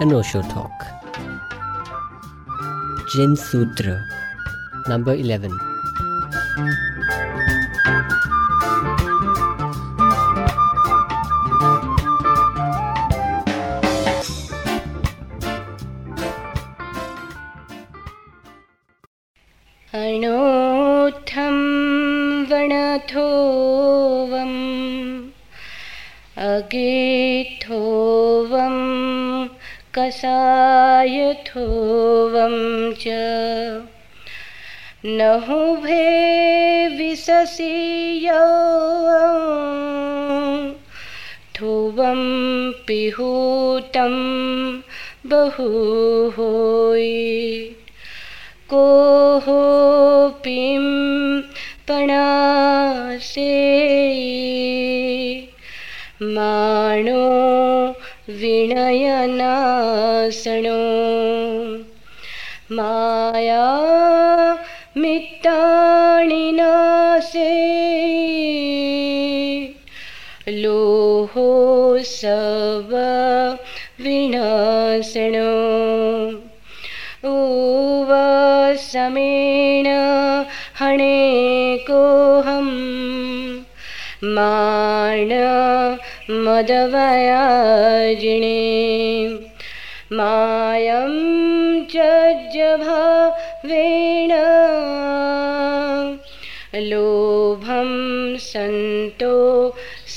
an Osho talk. Jen Sutra, number 11. विशसीय थुवं पिहूतं बहुहोयि कोहोपिं पणासे माणो विनयनासणो सव विनाशणो उवसमेण हणेकोऽहं माण मदवयाजिणे मायं चज्जभावेण लोभं सन्तो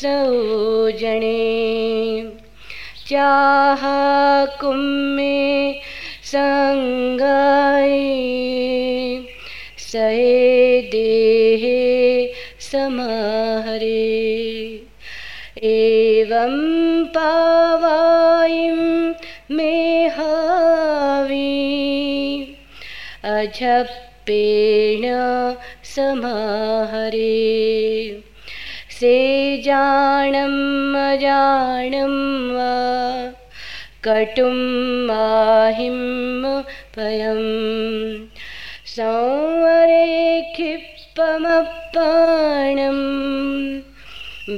सौजने। चाह कुम्मे सङ्गाय सहे देहे समाहरे। एवं पावायं मे हावि अझप्पेण समाहरे। सेजाणम् अजाणं वा। कटुं माहिं संवरे क्षिप्पमप्पाणं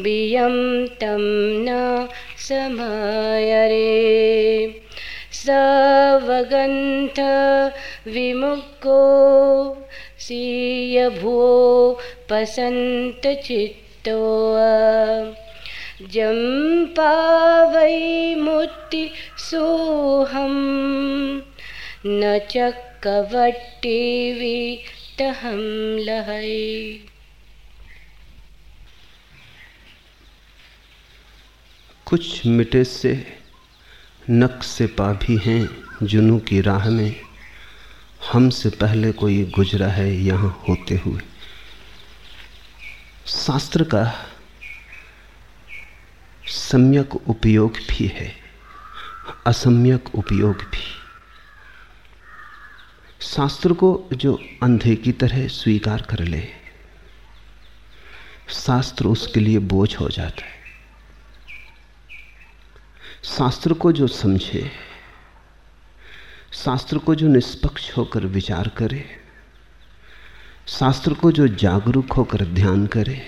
बियं तं न समायरे। सवगन्थ विमुक्को। सीयभो पसन्तचित्तो जम्पावै मुक्तिसोऽहं न च कवट्टिवितहं लहै। कुछ मिटे से नक से पा भी हैं जुनू की राह में। हमसे पहले कोई गुजरा है यहाँ होते हुए। शास्त्र का सम्यक उपयोग भी है, असम्यक उपयोग भी। शास्त्र को जो अंधे की तरह स्वीकार कर ले, शास्त्र उसके लिए बोझ हो जाता है। शास्त्र को जो समझे, शास्त्र को जो निष्पक्ष होकर विचार करे शास्त्र को जो जागरूक होकर ध्यान करे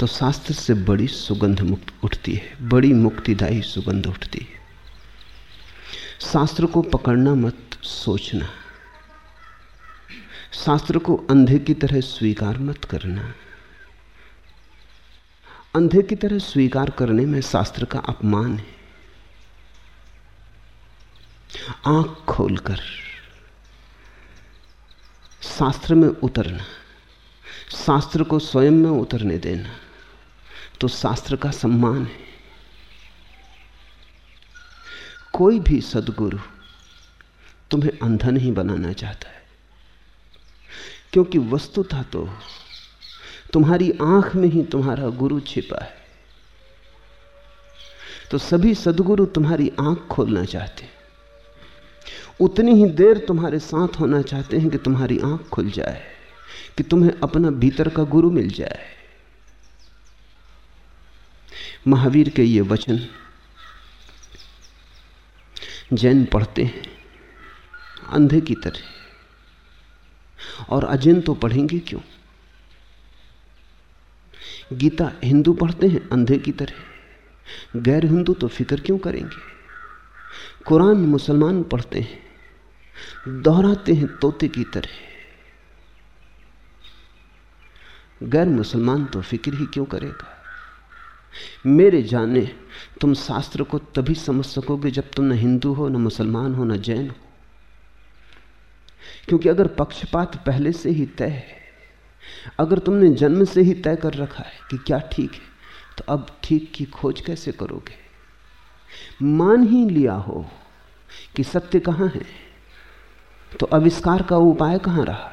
तो शास्त्र से बड़ी सुगंध मुक्त उठती है, बड़ी मुक्तिदायी सुगंध उठती है। शास्त्र को पकड़ना मत, सोचना। शास्त्र को अंधे की तरह स्वीकार मत करना। अंधे की तरह स्वीकार करने में शास्त्र का अपमान है। आँख खोलकर शास्त्र में उतरना, शास्त्र को स्वयं में उतरने देना तो शास्त्र का सम्मान है। कोई भी सदगुरु तुम्हें अंधा नहीं बनाना चाहता है, क्योंकि वस्तुतः तो तुम्हारी आँख में ही तुम्हारा गुरु छिपा है। तो सभी सदगुरु तुम्हारी आँख खोलना चाहते हैं। उतनी ही देर तुम्हारे साथ होना चाहते हैं कि तुम्हारी आँख खुल जाए, कि तुम्हें अपना भीतर का गुरु मिल जाए। महावीर के ये वचन जैन पढ़ते हैं, अंधे की तरह। और अजैन तो पढ़ेंगे क्यों? गीता हिंदू पढ़ते हैं, अंधे की तरह। गैर हिंदू तो फ़िक्र क्यों करेंगे? कुरान मुसलमान पढ़ते हैं दोहराते हैं तोते की तरह। गैर मुसलमान तो फ़िक्र ही क्यों करेगा? मेरे जाने, तुम शास्त्र को तभी समझ सकोगे जब तुम न हिंदू हो, न मुसलमान हो, न जैन हो। क्योंकि अगर पक्षपात पहले से ही तय है, अगर तुमने जन्म से ही तय कर रखा है कि क्या ठीक है तो अब ठीक की खोज कैसे करोगे? मान ही लिया हो कि सत्य कहाँ है। तो आविष्कार का उपाय कहाँ रहा?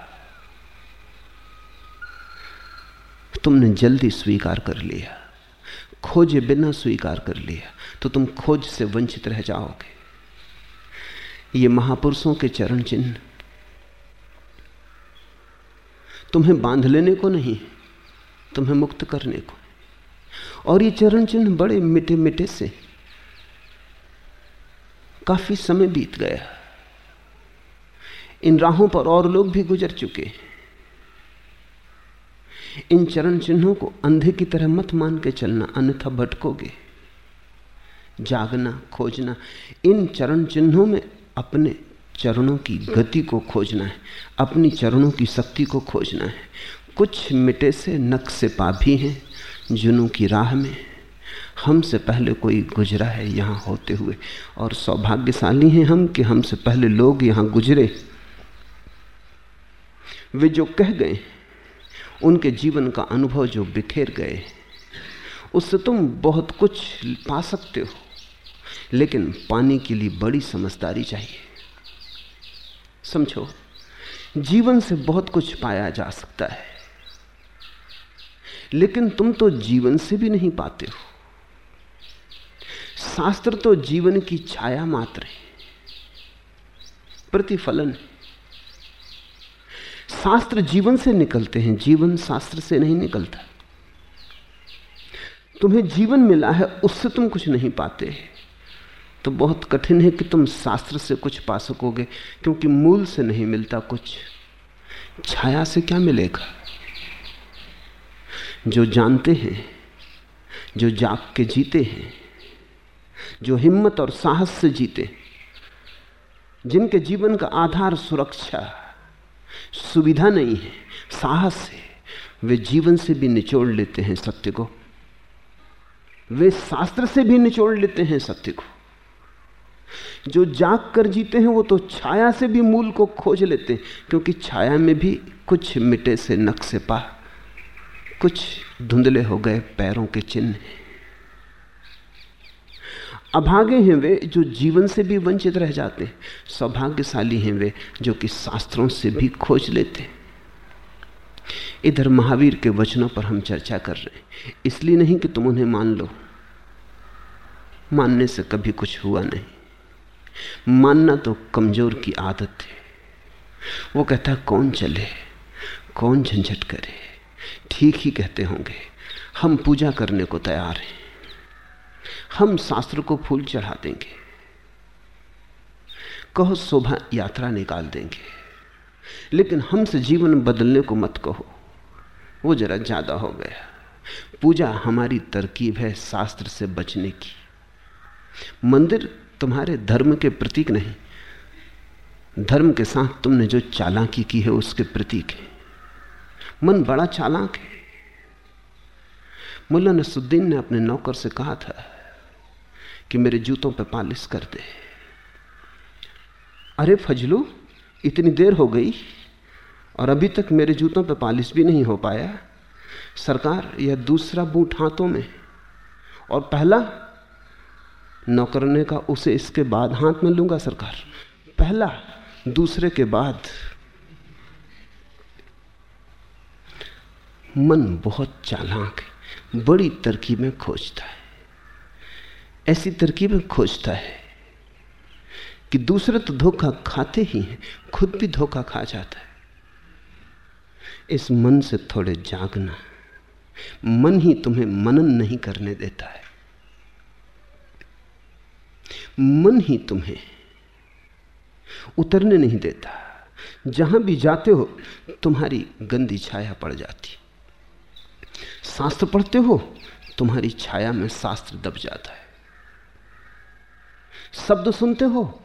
तुमने जल्दी स्वीकार कर लिया। खोजे बिना स्वीकार कर लिया तो तुम खोज से वंचित रह जाओगे। ये महापुरुषों के चरण चिन्ह। तुम्हें बाँध लेने को नहीं, तुम्हें मुक्त करने को। और ये चरण चिन्ह बड़े मिटे मिटे से काफ़ी समय बीत गया। इन राहों पर और लोग भी गुजर चुके इन चरण चिन्हों को अंधे की तरह मत मान के चलना, अन्यथा भटकोगे। जागना, खोजना, इन चरण चिन्हों में अपने चरणों की गति को खोजना है, अपनी चरणों की शक्ति को खोजना है। कुछ मिटे से नक्शे पा भी हैं जुनू की राह में। हमसे पहले कोई गुजरा है यहाँ होते हुए, और सौभाग्यशाली हैं हम कि हमसे पहले लोग यहाँ गुजरे। वे जो कह गए, उनके जीवन का अनुभव जो बिखेर गए, उससे तुम बहुत कुछ पा सकते हो, लेकिन पाने के लिए बड़ी समझदारी चाहिए। समझो, जीवन से बहुत कुछ पाया जा सकता है, लेकिन तुम तो जीवन से भी नहीं पाते हो। शास्त्र तो जीवन की छाया मात्र है, प्रतिफलन शास्त्र जीवन से निकलते हैं, जीवन शास्त्र से नहीं निकलता। तुम्हें जीवन मिला है, उससे तुम कुछ नहीं पाते तो बहुत कठिन है कि तुम शास्त्र से कुछ पा सकोगे, क्योंकि मूल से नहीं मिलता कुछ। छाया से क्या मिलेगा? जो जानते हैं, जो जाग के जीते हैं, जो हिम्मत और साहस से जीते जिनके जीवन का आधार सुरक्षा सुविधा नहीं है, साहस है। वे जीवन से भी निचोड़ लेते हैं सत्य को। वे शास्त्र से भी निचोड़ लेते हैं सत्य को। जो जाग कर जीते हैं, वो तो छाया से भी मूल को खोज लेते हैं, क्योंकि छाया में भी कुछ मिटे से नक्शे पा, कुछ धुंधले हो गए पैरों के चिन्ह अभागे हैं वे जो जीवन से भी वंचित रह जाते हैं। सौभाग्यशाली हैं वे जो कि शास्त्रों से भी खोज लेते हैं। इधर महावीर के वचनों पर हम चर्चा कर रहे हैं। इसलिए नहीं कि तुम उन्हें मान लो। मानने से कभी कुछ हुआ नहीं। मानना तो कमज़ोर की आदत है। वो कहता, कौन चले? कौन झंझट करे? ठीक ही कहते होंगे। हम पूजा करने को तैयार हैं। हम शास्त्र को फूल चढ़ा देंगे। कहो, शोभा यात्रा निकाल देंगे। लेकिन हमसे जीवन बदलने को मत कहो। वो जरा ज़्यादा हो गया। पूजा हमारी तरकीब है शास्त्र से बचने की। मंदिर तुम्हारे धर्म के प्रतीक नहीं। धर्म के साथ तुमने जो चालाकी की है उसके प्रतीक है। मन बड़ा चालाक है। मुल्ला नसुद्दीन ने अपने नौकर से कहा था कि मेरे जूतों पर पालिश कर दे। अरे फजलू, इतनी देर हो गई और अभी तक मेरे जूतों पर पालिश भी नहीं हो पाया। सरकार, यह दूसरा बूट हाथों में। और पहला, नौकर ने कहा उसे इसके बाद हाथ में लूँगा सरकार। पहला, दूसरे के बाद। मन बहुत चालाक है, बड़ी तरकीबें खोजता है। ऐसी तरकीबें खोजता है कि दूसरे तो धोखा खाते ही हैं, खुद भी धोखा खा जाता है। इस मन से थोड़े जागना, मन ही तुम्हें मनन नहीं करने देता है। मन ही तुम्हें उतरने नहीं देता। जहाँ भी जाते हो, तुम्हारी गंदी छाया पड़ जाती। शास्त्र पढ़ते हो, तुम्हारी छाया में शास्त्र दब जाता है। शब्द सुनते हो?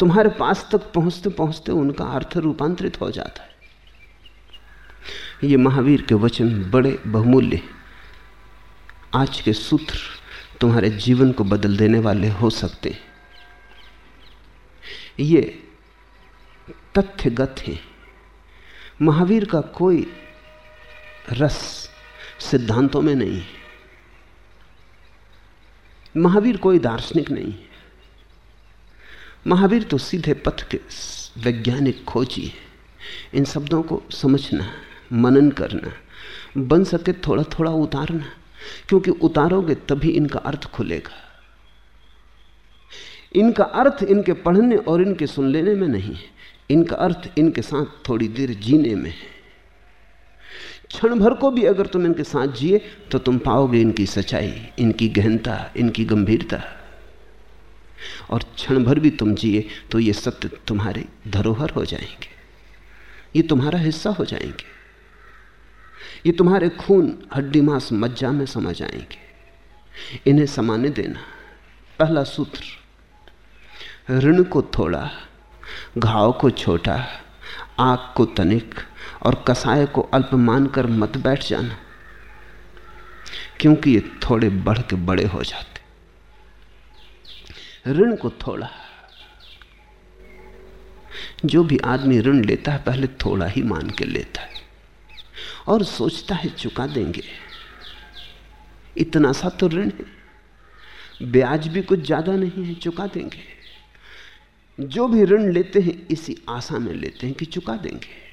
तुम्हारे पास तक पहुँचते पहुँचते उनका अर्थ रूपांतरित हो जाता है। ये महावीर के वचन बड़े बहुमूल्य आज के सूत्र तुम्हारे जीवन को बदल देने वाले हो सकते हैं। ये तथ्यगत है। महावीर का कोई रस सिद्धांतों में नहीं है। महावीर कोई दार्शनिक नहीं है। महावीर तो सीधे पथ के वैज्ञानिक खोजी है। इन शब्दों को समझना, मनन करना, बन सके थोड़ा थोड़ा उतारना, क्योंकि उतारोगे तभी इनका अर्थ खुलेगा। इनका अर्थ इनके पढ़ने और इनके सुन लेने में नहीं है। इनका अर्थ इनके साथ थोड़ी देर जीने में है। क्षण भर को भी अगर तुम इनके साथ जिए तो तुम पाओगे इनकी सच्चाई, इनकी गहनता, इनकी गंभीरता। और क्षण भर भी तुम जिए तो ये सत्य तुम्हारे धरोहर हो जाएँगे। ये तुम्हारा हिस्सा हो जाएँगे। ये तुम्हारे खून हड्डी मांस मज्जा में समा जाएँगे। इन्हें समाने देना, पहला सूत्र। ऋण को थोड़ा घाव को छोटा, आग को तनिक और कसाय को अल्प मानकर मत बैठ जाना, क्योंकि ये थोड़े बढ़ के बड़े हो जाते। ऋण को थोड़ा, जो भी आदमी ऋण लेता है, पहले थोड़ा ही मान के लेता है, और सोचता है, चुका देंगे। इतना सा तो ऋण है, ब्याज भी कुछ ज़्यादा नहीं है, चुका देंगे। जो भी ऋण लेते हैं, इसी आशा में लेते हैं कि चुका देंगे।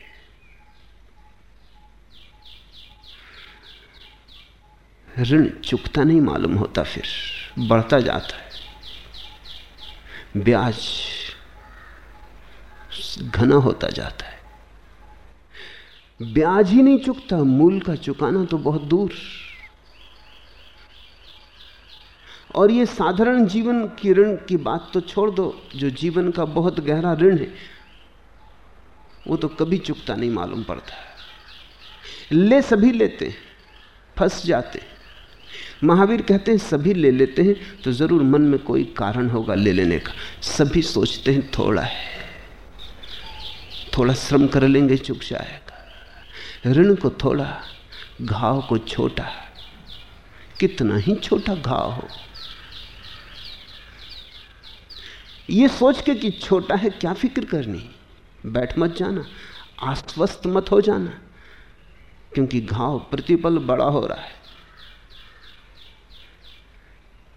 ऋण चुकता नहीं मालूम होता फिर। बढ़ता जाता है। ब्याज घना होता जाता है। ब्याज ही नहीं चुकता, मूल का चुकाना तो बहुत दूर। और ये साधारण जीवन की ऋण की बात तो छोड़ दो, जो जीवन का बहुत गहरा ऋण है, वो तो कभी चुकता नहीं मालूम पड़ता। ले सभी लेते फंस जाते महावीर कहते हैं, सभी ले लेते हैं तो ज़रूर मन में कोई कारण होगा ले लेने का। सभी सोचते हैं, थोड़ा है, थोड़ा श्रम कर लेंगे, चुक जाएगा। ऋण को थोड़ा, घाव को छोटा, कितना ही छोटा घाव हो। ये सोच के कि छोटा है, क्या फ़िक्र करनी? बैठ मत जाना, आश्वस्त मत हो जाना, क्योंकि घाव प्रतिपल बड़ा हो रहा है।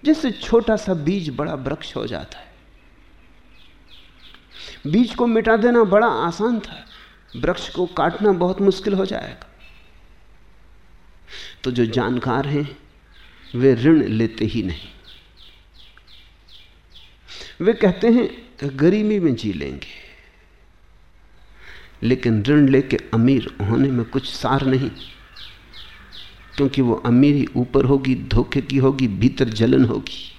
जैसे छोटा सा बीज बड़ा वृक्ष हो जाता है। बीज को मिटा देना बड़ा आसान था। वृक्ष को काटना बहुत मुश्किल हो जाएगा। तो जो जानकार हैं, वे ऋण लेते ही नहीं। वे कहते हैं गरीबी में जी लेंगे। लेकिन ऋण लेके अमीर होने में कुछ सार नहीं। क्योंकि वो अमीरी ऊपर होगी, धोखे की होगी, भीतर जलन होगी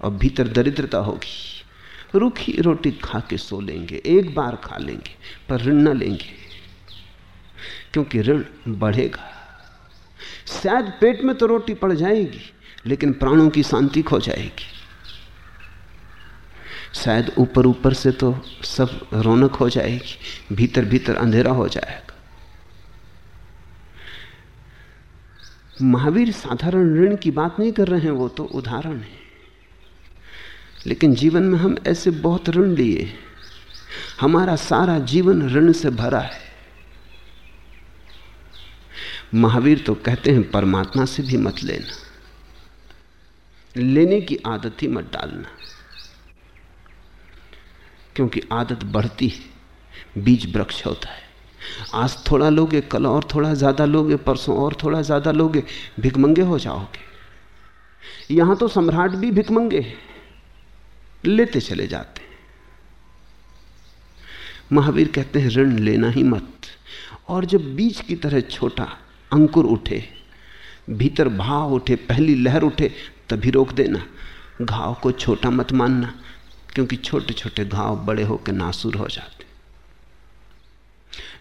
और भीतर दरिद्रता होगी। रूखी रोटी खा के सो लेंगे, एक बार खा लेंगे, पर ऋण न लेंगे, क्योंकि ऋण बढ़ेगा। शायद पेट में तो रोटी पड़ जाएगी, लेकिन प्राणों की शांति खो जाएगी। शायद ऊपर ऊपर से तो सब रौनक हो जाएगी, भीतर भीतर अंधेरा हो जाएगा। महावीर साधारण ऋण की बात नहीं कर रहे हैं, वो तो उदाहरण है। लेकिन जीवन में हम ऐसे बहुत ऋण लिए हमारा सारा जीवन ऋण से भरा है। महावीर तो कहते हैं, परमात्मा से भी मत लेना। लेने की आदत ही मत डालना। क्योंकि आदत बढ़ती है, बीज वृक्ष होता है। आज थोड़ा लोगे, कल और थोड़ा ज़्यादा लोगे, परसों और थोड़ा ज़्यादा लोगे भिकमंगे हो जाओगे। यहाँ तो सम्राट भी भिकमंगे लेते चले जाते महावीर कहते हैं, ऋण लेना ही मत। और जब बीज की तरह छोटा अंकुर उठे, भीतर भाव उठे, पहली लहर उठे, तभी रोक देना। घाव को छोटा मत मानना, क्योंकि छोटे छोटे घाव बड़े होकर नासूर हो जाते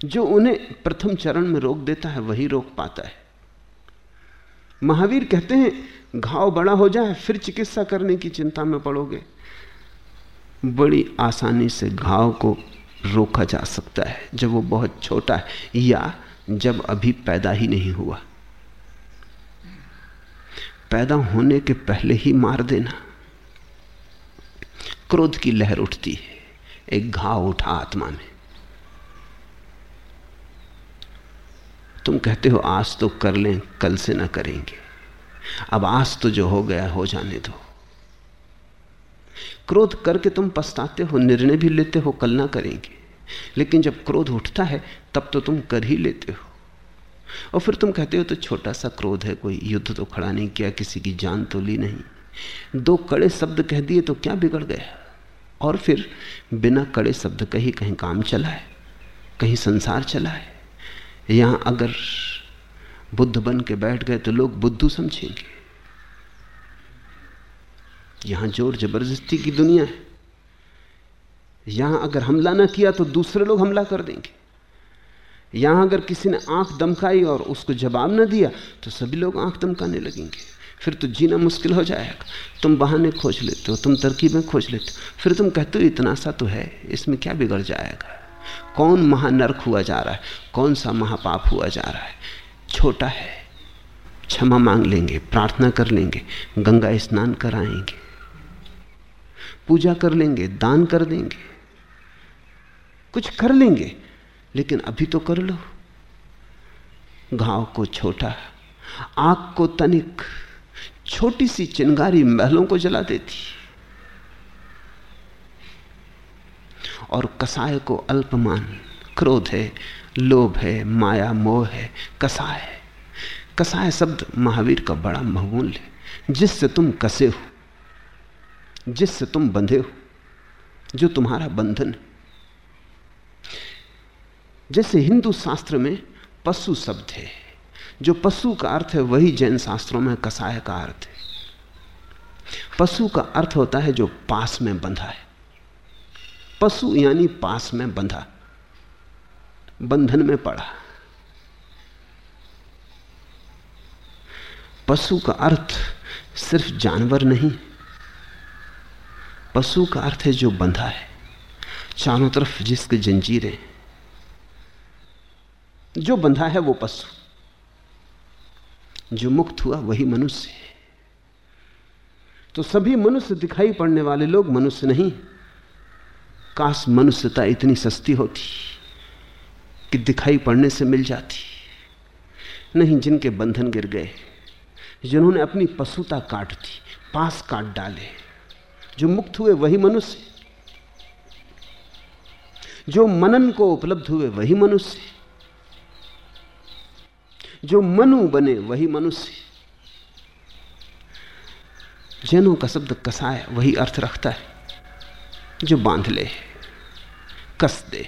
जो उन्हें प्रथम चरण में रोक देता है, वही रोक पाता है। महावीर कहते हैं, घाव बड़ा हो जाए, फिर चिकित्सा करने की चिंता में पड़ोगे। बड़ी आसानी से घाव को रोका जा सकता है, जब वो बहुत छोटा है, या जब अभी पैदा ही नहीं हुआ। पैदा होने के पहले ही मार देना। क्रोध की लहर उठती है, एक घाव उठा आत्मा में। तुम कहते हो, आज तो कर लें, कल से ना करेंगे। अब आज तो जो हो गया, हो जाने दो। क्रोध करके तुम पछताते हो, निर्णय भी लेते हो, कल ना करेंगे। लेकिन जब क्रोध उठता है, तब तो तुम कर ही लेते हो। और फिर तुम कहते हो तो छोटा सा क्रोध है, कोई युद्ध तो खड़ा नहीं किया, किसी की जान तो ली नहीं। दो कड़े शब्द कह दिए तो क्या बिगड़ गया? और फिर बिना कड़े शब्द कहीं कहीं काम चला है, कहीं संसार चला है। यहाँ अगर बुद्ध बन के बैठ गए तो लोग बुद्धू समझेंगे। यहाँ ज़ोर ज़बरदस्ती की दुनिया है। यहाँ अगर हमला ना किया तो दूसरे लोग हमला कर देंगे। यहाँ अगर किसी ने आँख दमकाई और उसको जवाब ना दिया तो सभी लोग आँख दमकाने लगेंगे। फिर तो जीना मुश्किल हो जाएगा। तुम बहाने खोज लेते हो, तुम तरकीबें खोज लेते हो, फिर तुम कहते हो, इतना सा तो है, इसमें क्या बिगड़ जाएगा? कौन महानर्क हुआ जा रहा है? कौन सा महापाप हुआ जा रहा है? छोटा है। क्षमा मांग लेंगे, प्रार्थना कर लेंगे, गंगा स्नान कराएँगे, पूजा कर लेंगे, दान कर देंगे, कुछ कर लेंगे, लेकिन अभी तो कर लो। घाव को छोटा, आग को तनिक छोटी सी चिंगारी महलों को जला देती। और कसाय को अल्पमान। क्रोध है, लोभ है, माया, मोह है, कसाय है। कसाय शब्द महावीर का बड़ा महमूल्य है। जिससे तुम कसे हो, जिससे तुम बंधे हो, जो तुम्हारा बंधन है। जैसे हिंदू शास्त्र में पशु शब्द है, जो पशु का अर्थ है वही जैन शास्त्रों में कसाय का अर्थ है। पशु का अर्थ होता है जो पास में बंधा है। पशु यानी पास में बंधा, बंधन में पड़ा। पशु का अर्थ सिर्फ़ जानवर नहीं, पशु का अर्थ है जो बंधा है, चारों तरफ़ जिसके जंजीरें। जो बंधा है वो पशु, जो मुक्त हुआ वही मनुष्य है। तो सभी मनुष्य दिखाई पड़ने वाले लोग मनुष्य नहीं काश मनुष्यता इतनी सस्ती होती कि दिखाई पड़ने से मिल जाती। नहीं जिनके बंधन गिर गए, जिन्होंने अपनी पशुता काट दी, पास काट डाले, जो मुक्त हुए वही मनुष्य। जो मनन को उपलब्ध हुए वही मनुष्य। जो मनु बने वही मनुष्य। जैनों का शब्द कसाय वही अर्थ रखता है, जो बाँध ले। कस दे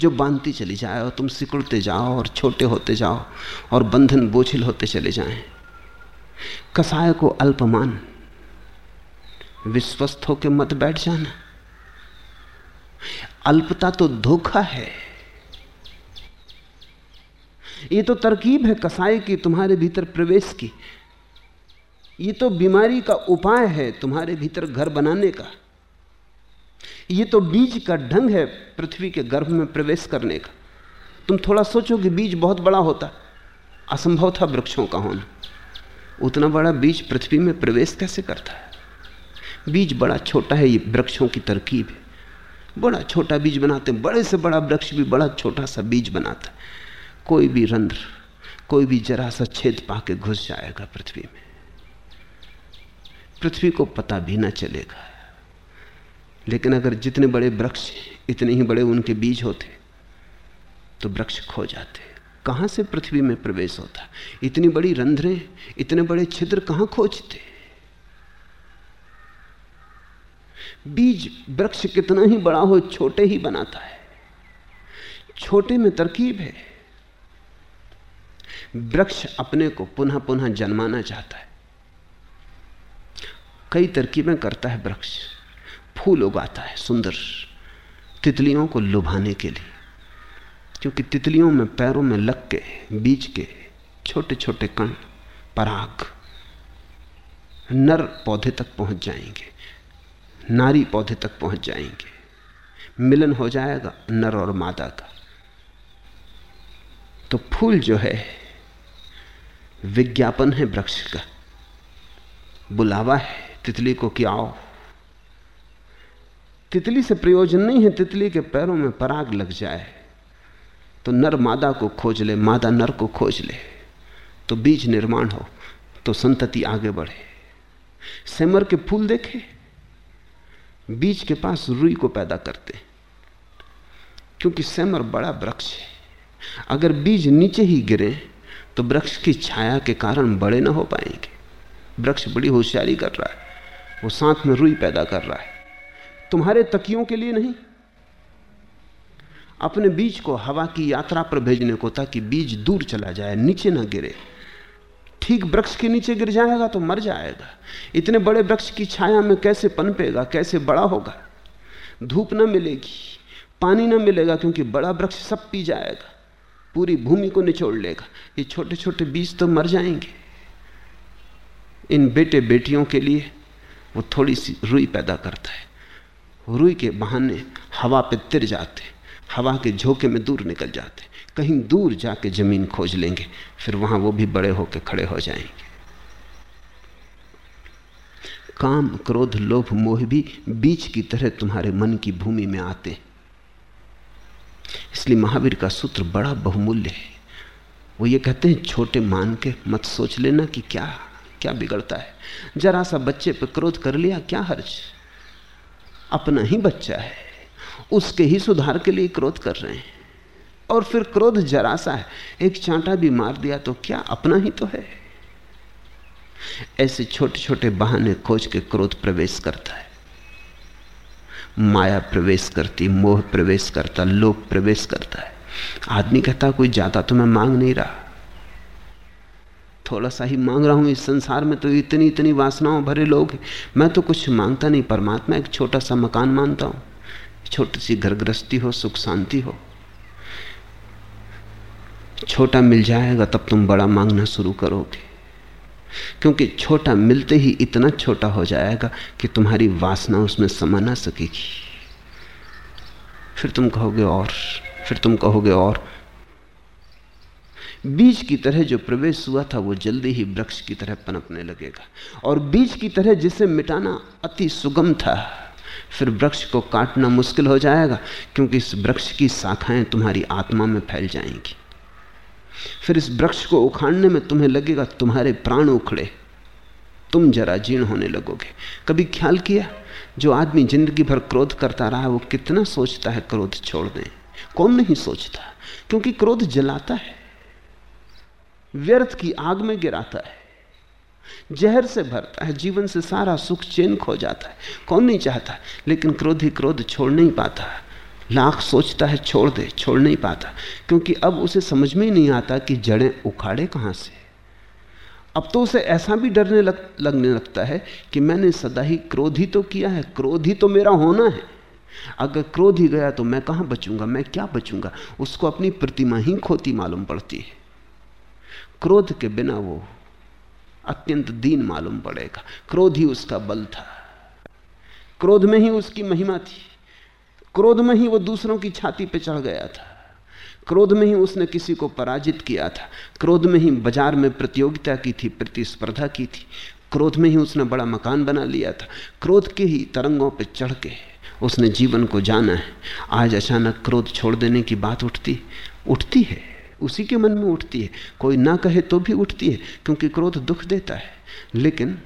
जो बांधती चली जाए और तुम सिकुड़ते जाओ और छोटे होते जाओ और बंधन बोझिल होते चले जाएँ। कसाय को अल्पमान। विश्वस्त होकर मत बैठ जाना। अल्पता तो धोखा है। ये तो तरकीब है कसाई की, तुम्हारे भीतर प्रवेश की। ये तो बीमारी का उपाय है तुम्हारे भीतर घर बनाने का। ये तो बीज का ढंग है पृथ्वी के गर्भ में प्रवेश करने का। तुम थोड़ा सोचो कि बीज बहुत बड़ा होता। असंभव था वृक्षों का होना। उतना बड़ा बीज पृथ्वी में प्रवेश कैसे करता है? बीज बड़ा छोटा है, ये वृक्षों की तरकीब है। बड़ा छोटा बीज बनाते हैं, बड़े से बड़ा वृक्ष भी बड़ा छोटा सा बीज बनाता है। कोई भी रंध्र, कोई भी जरा सा छेद पाके घुस जाएगा पृथ्वी में। पृथ्वी को पता भी ना चलेगा। लेकिन अगर जितने बड़े वृक्ष, इतने ही बड़े उनके बीज होते तो वृक्ष खो जाते। कहाँ से पृथ्वी में प्रवेश होता? इतनी बड़ी रंध्रें, इतने बड़े छिद्र कहाँ खोजते? बीज वृक्ष कितना ही बड़ा हो, छोटे ही बनाता है। छोटे में तरकीब है। वृक्ष अपने को पुनः पुनः जन्माना चाहता है। कई तरकीबें करता है वृक्ष। फूल उगाता है सुंदर तितलियों को लुभाने के लिए। क्योंकि तितलियों में पैरों में लग के बीज के छोटे छोटे कण, पराग नर पौधे तक पहुँच जाएँगे, नारी पौधे तक पहुँच जाएँगे। मिलन हो जाएगा नर और मादा का। तो फूल जो है, विज्ञापन है वृक्ष का। बुलावा है तितली को कि आओ। तितली से प्रयोजन नहीं है, तितली के पैरों में पराग लग जाए। तो नर मादा को खोज ले, मादा नर को खोज ले। तो बीज निर्माण हो तो संतति आगे बढ़े। सेमर के फूल देखे, बीज के पास रुई को पैदा करते। क्योंकि सेमर बड़ा वृक्ष है। अगर बीज नीचे ही गिरे तो वृक्ष की छाया के कारण बड़े ना हो पाएँगे। वृक्ष बड़ी होशियारी कर रहा है, वो साथ में रुई पैदा कर रहा है। तुम्हारे तकियों के लिए नहीं। अपने बीज को हवा की यात्रा पर भेजने को ताकि बीज दूर चला जाए, नीचे ना गिरे। ठीक वृक्ष के नीचे गिर जाएगा तो मर जाएगा। इतने बड़े वृक्ष की छाया में कैसे पनपेगा, कैसे बड़ा होगा? धूप ना मिलेगी, पानी ना मिलेगा क्योंकि बड़ा वृक्ष सब पी जाएगा, पूरी भूमि को निचोड़ लेगा। ये छोटे छोटे बीज तो मर जाएँगे। इन बेटे बेटियों के लिए वो थोड़ी सी रुई पैदा करता है। रुई के बहाने हवा पे तिर जाते, हवा के झोंके में दूर निकल जाते। कहीं दूर जाके ज़मीन खोज लेंगे, फिर वहाँ वो भी बड़े होकर खड़े हो जाएँगे। काम, क्रोध, लोभ, मोह भी बीच की तरह तुम्हारे मन की भूमि में आते। इसलिए महावीर का सूत्र बड़ा बहुमूल्य है। वो ये कहते हैं, छोटे मान के मत सोच लेना कि क्या क्या बिगड़ता है। जरा सा बच्चे पे क्रोध कर लिया, क्या हर्ज? अपना ही बच्चा है। उसके ही सुधार के लिए क्रोध कर रहे हैं। और फिर क्रोध जरा सा है। एक चांटा भी मार दिया तो क्या अपना ही तो है। ऐसे छोटे छोटे बहाने खोज के क्रोध प्रवेश करता है। माया प्रवेश करती, मोह प्रवेश करता, लोभ प्रवेश करता है। आदमी कहता, कोई ज़्यादा तो मैं मांग नहीं रहा। थोड़ा सा ही मांग रहा हूँ इस संसार में तो इतनी इतनी वासनाओं भरे लोग हैं। मैं तो कुछ माँगता नहीं, परमात्मा एक छोटा सा मकान मानता हूँ। छोटी सी घर गृहस्थी हो, सुख शांति हो। छोटा मिल जाएगा, तब तुम बड़ा मांगना शुरू करोगे। क्योंकि छोटा मिलते ही इतना छोटा हो जाएगा कि तुम्हारी वासना उसमें समा ना सकेगी। फिर तुम कहोगे और, फिर तुम कहोगे और। बीज की तरह जो प्रवेश हुआ था, वो जल्दी ही वृक्ष की तरह पनपने लगेगा। और बीज की तरह जिसे मिटाना अति सुगम था, फिर वृक्ष को काटना मुश्किल हो जाएगा, क्योंकि इस वृक्ष की शाखाएँ तुम्हारी आत्मा में फैल जाएँगी। फिर इस वृक्ष को उखाड़ने में तुम्हें लगेगा, तुम्हारे प्राण उखड़े। तुम जरा जीर्ण होने लगोगे। कभी ख्याल किया? जो आदमी ज़िंदगी भर क्रोध करता रहा है वो कितना सोचता है क्रोध छोड़ दें? कौन नहीं सोचता? क्योंकि क्रोध जलाता है। व्यर्थ की आग में गिराता है। जहर से भरता है जीवन से सारा सुख चैन खो जाता है। कौन नहीं चाहता लेकिन क्रोध क्रोध छोड़ नहीं पाता। लाख सोचता है छोड़ दे छोड़ नहीं पाता। क्योंकि अब उसे समझ में ही नहीं आता कि जड़ें उखाड़े कहाँ से। अब तो उसे ऐसा भी डरने लग, लगने लगता है कि मैंने सदा ही क्रोध ही तो किया है क्रोध ही तो मेरा होना है। अगर क्रोध ही गया तो मैं कहाँ बचूँगा मैं क्या बचूँगा? उसको अपनी प्रतिमा ही खोती मालूम पड़ती है। क्रोध के बिना वो अत्यंत दीन मालूम पड़ेगा। क्रोध ही उसका बल था। क्रोध में ही उसकी महिमा थी। क्रोध में ही वो दूसरों की छाती पर चढ़ गया था। क्रोध में ही उसने किसी को पराजित किया था। क्रोध में ही बाज़ार में प्रतियोगिता की थी, प्रतिस्पर्धा की थी। क्रोध में ही उसने बड़ा मकान बना लिया था। क्रोध के ही तरंगों पर चढ़ के उसने जीवन को जाना है। आज अचानक क्रोध छोड़ देने की बात उठती उठती है। उसी के मन में उठती है। कोई ना कहे तो भी उठती है, क्योंकि क्रोध दुख देता है। लेकिन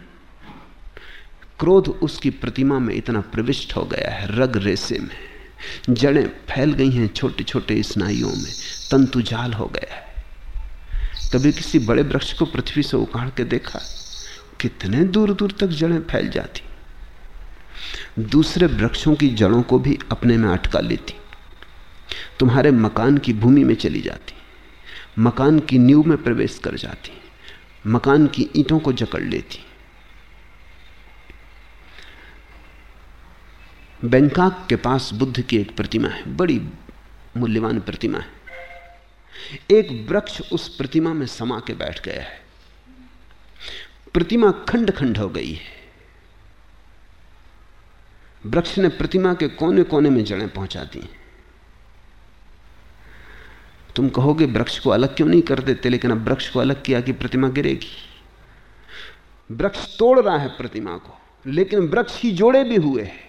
क्रोध उसकी प्रतिमा में इतना प्रविष्ट हो गया है, रग रेसे में। जड़ें फैल गई हैं छोटे छोटे स्नायुओं में, तंतु जाल हो गया है। कभी किसी बड़े वृक्ष को पृथ्वी से उखाड़ के देखा, कितने दूर दूर तक जड़ें फैल जाती। दूसरे वृक्षों की जड़ों को भी अपने में अटका लेती। तुम्हारे मकान की भूमि में चली जाती। मकान की नींव में प्रवेश कर जाती, मकान की ईंटों को जकड़ लेती। बैंकाक के पास बुद्ध की एक प्रतिमा है, बड़ी मूल्यवान प्रतिमा है। एक वृक्ष उस प्रतिमा में समा के बैठ गया है। प्रतिमा खंड खंड हो गई है। वृक्ष ने प्रतिमा के कोने कोने में जड़ें पहुँचा दी तुम कहोगे वृक्ष को अलग क्यों नहीं कर देते, लेकिन अब वृक्ष को अलग किया कि प्रतिमा गिरेगी। वृक्ष तोड़ रहा है प्रतिमा को, लेकिन वृक्ष ही जोड़े भी हुए हैं।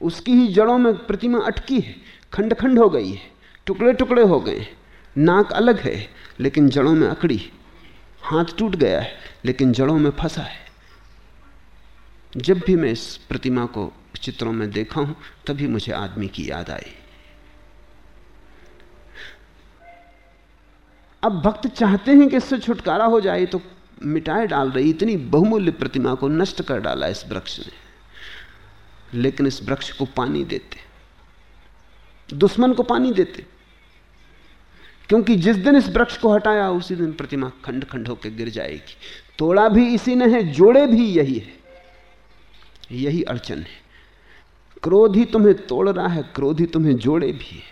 उसकी ही जड़ों में प्रतिमा अटकी है खंड खंड हो गई है टुकड़े टुकड़े हो गए नाक अलग है, लेकिन जड़ों में अकड़ी हाथ टूट गया है, लेकिन जड़ों में फंसा है। जब भी मैं इस प्रतिमा को चित्रों में देखा हूँ, तभी मुझे आदमी की याद आई। अब भक्त चाहते हैं कि इससे छुटकारा हो जाए तो मिटाए डाल रही। इतनी बहुमूल्य प्रतिमा को नष्ट कर डाला इस वृक्ष ने। लेकिन इस वृक्ष को पानी देते। दुश्मन को पानी देते। क्योंकि जिस दिन इस वृक्ष को हटाया, उसी दिन प्रतिमा खंड खंड होकर गिर जाएगी। तोड़ा भी इसी ने है, जोड़े भी यही है। यही अड़चन है। क्रोध ही तुम्हें तोड़ रहा है, क्रोध ही तुम्हें जोड़े भी है।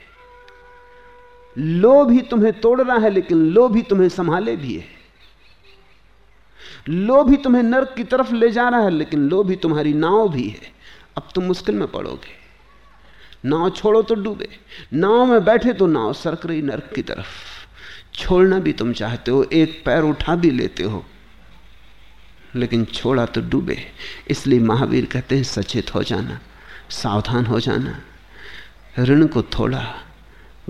लोभ ही तुम्हें तोड़ रहा है, लेकिन लोभ ही तुम्हें संभाले भी है। लोभ ही तुम्हें नर्क की तरफ़ ले जा रहा है, लेकिन लोभ ही तुम्हारी नाव भी है। अब तुम मुश्किल में पड़ोगे। नाव छोड़ो तो डूबे। नाव में बैठे तो नाव सरक रही नर्क की तरफ़। छोड़ना भी तुम चाहते हो, एक पैर उठा भी लेते हो, लेकिन छोड़ा तो डूबे। इसलिए महावीर कहते हैं, सचेत हो जाना, सावधान हो जाना, ऋण को थोड़ा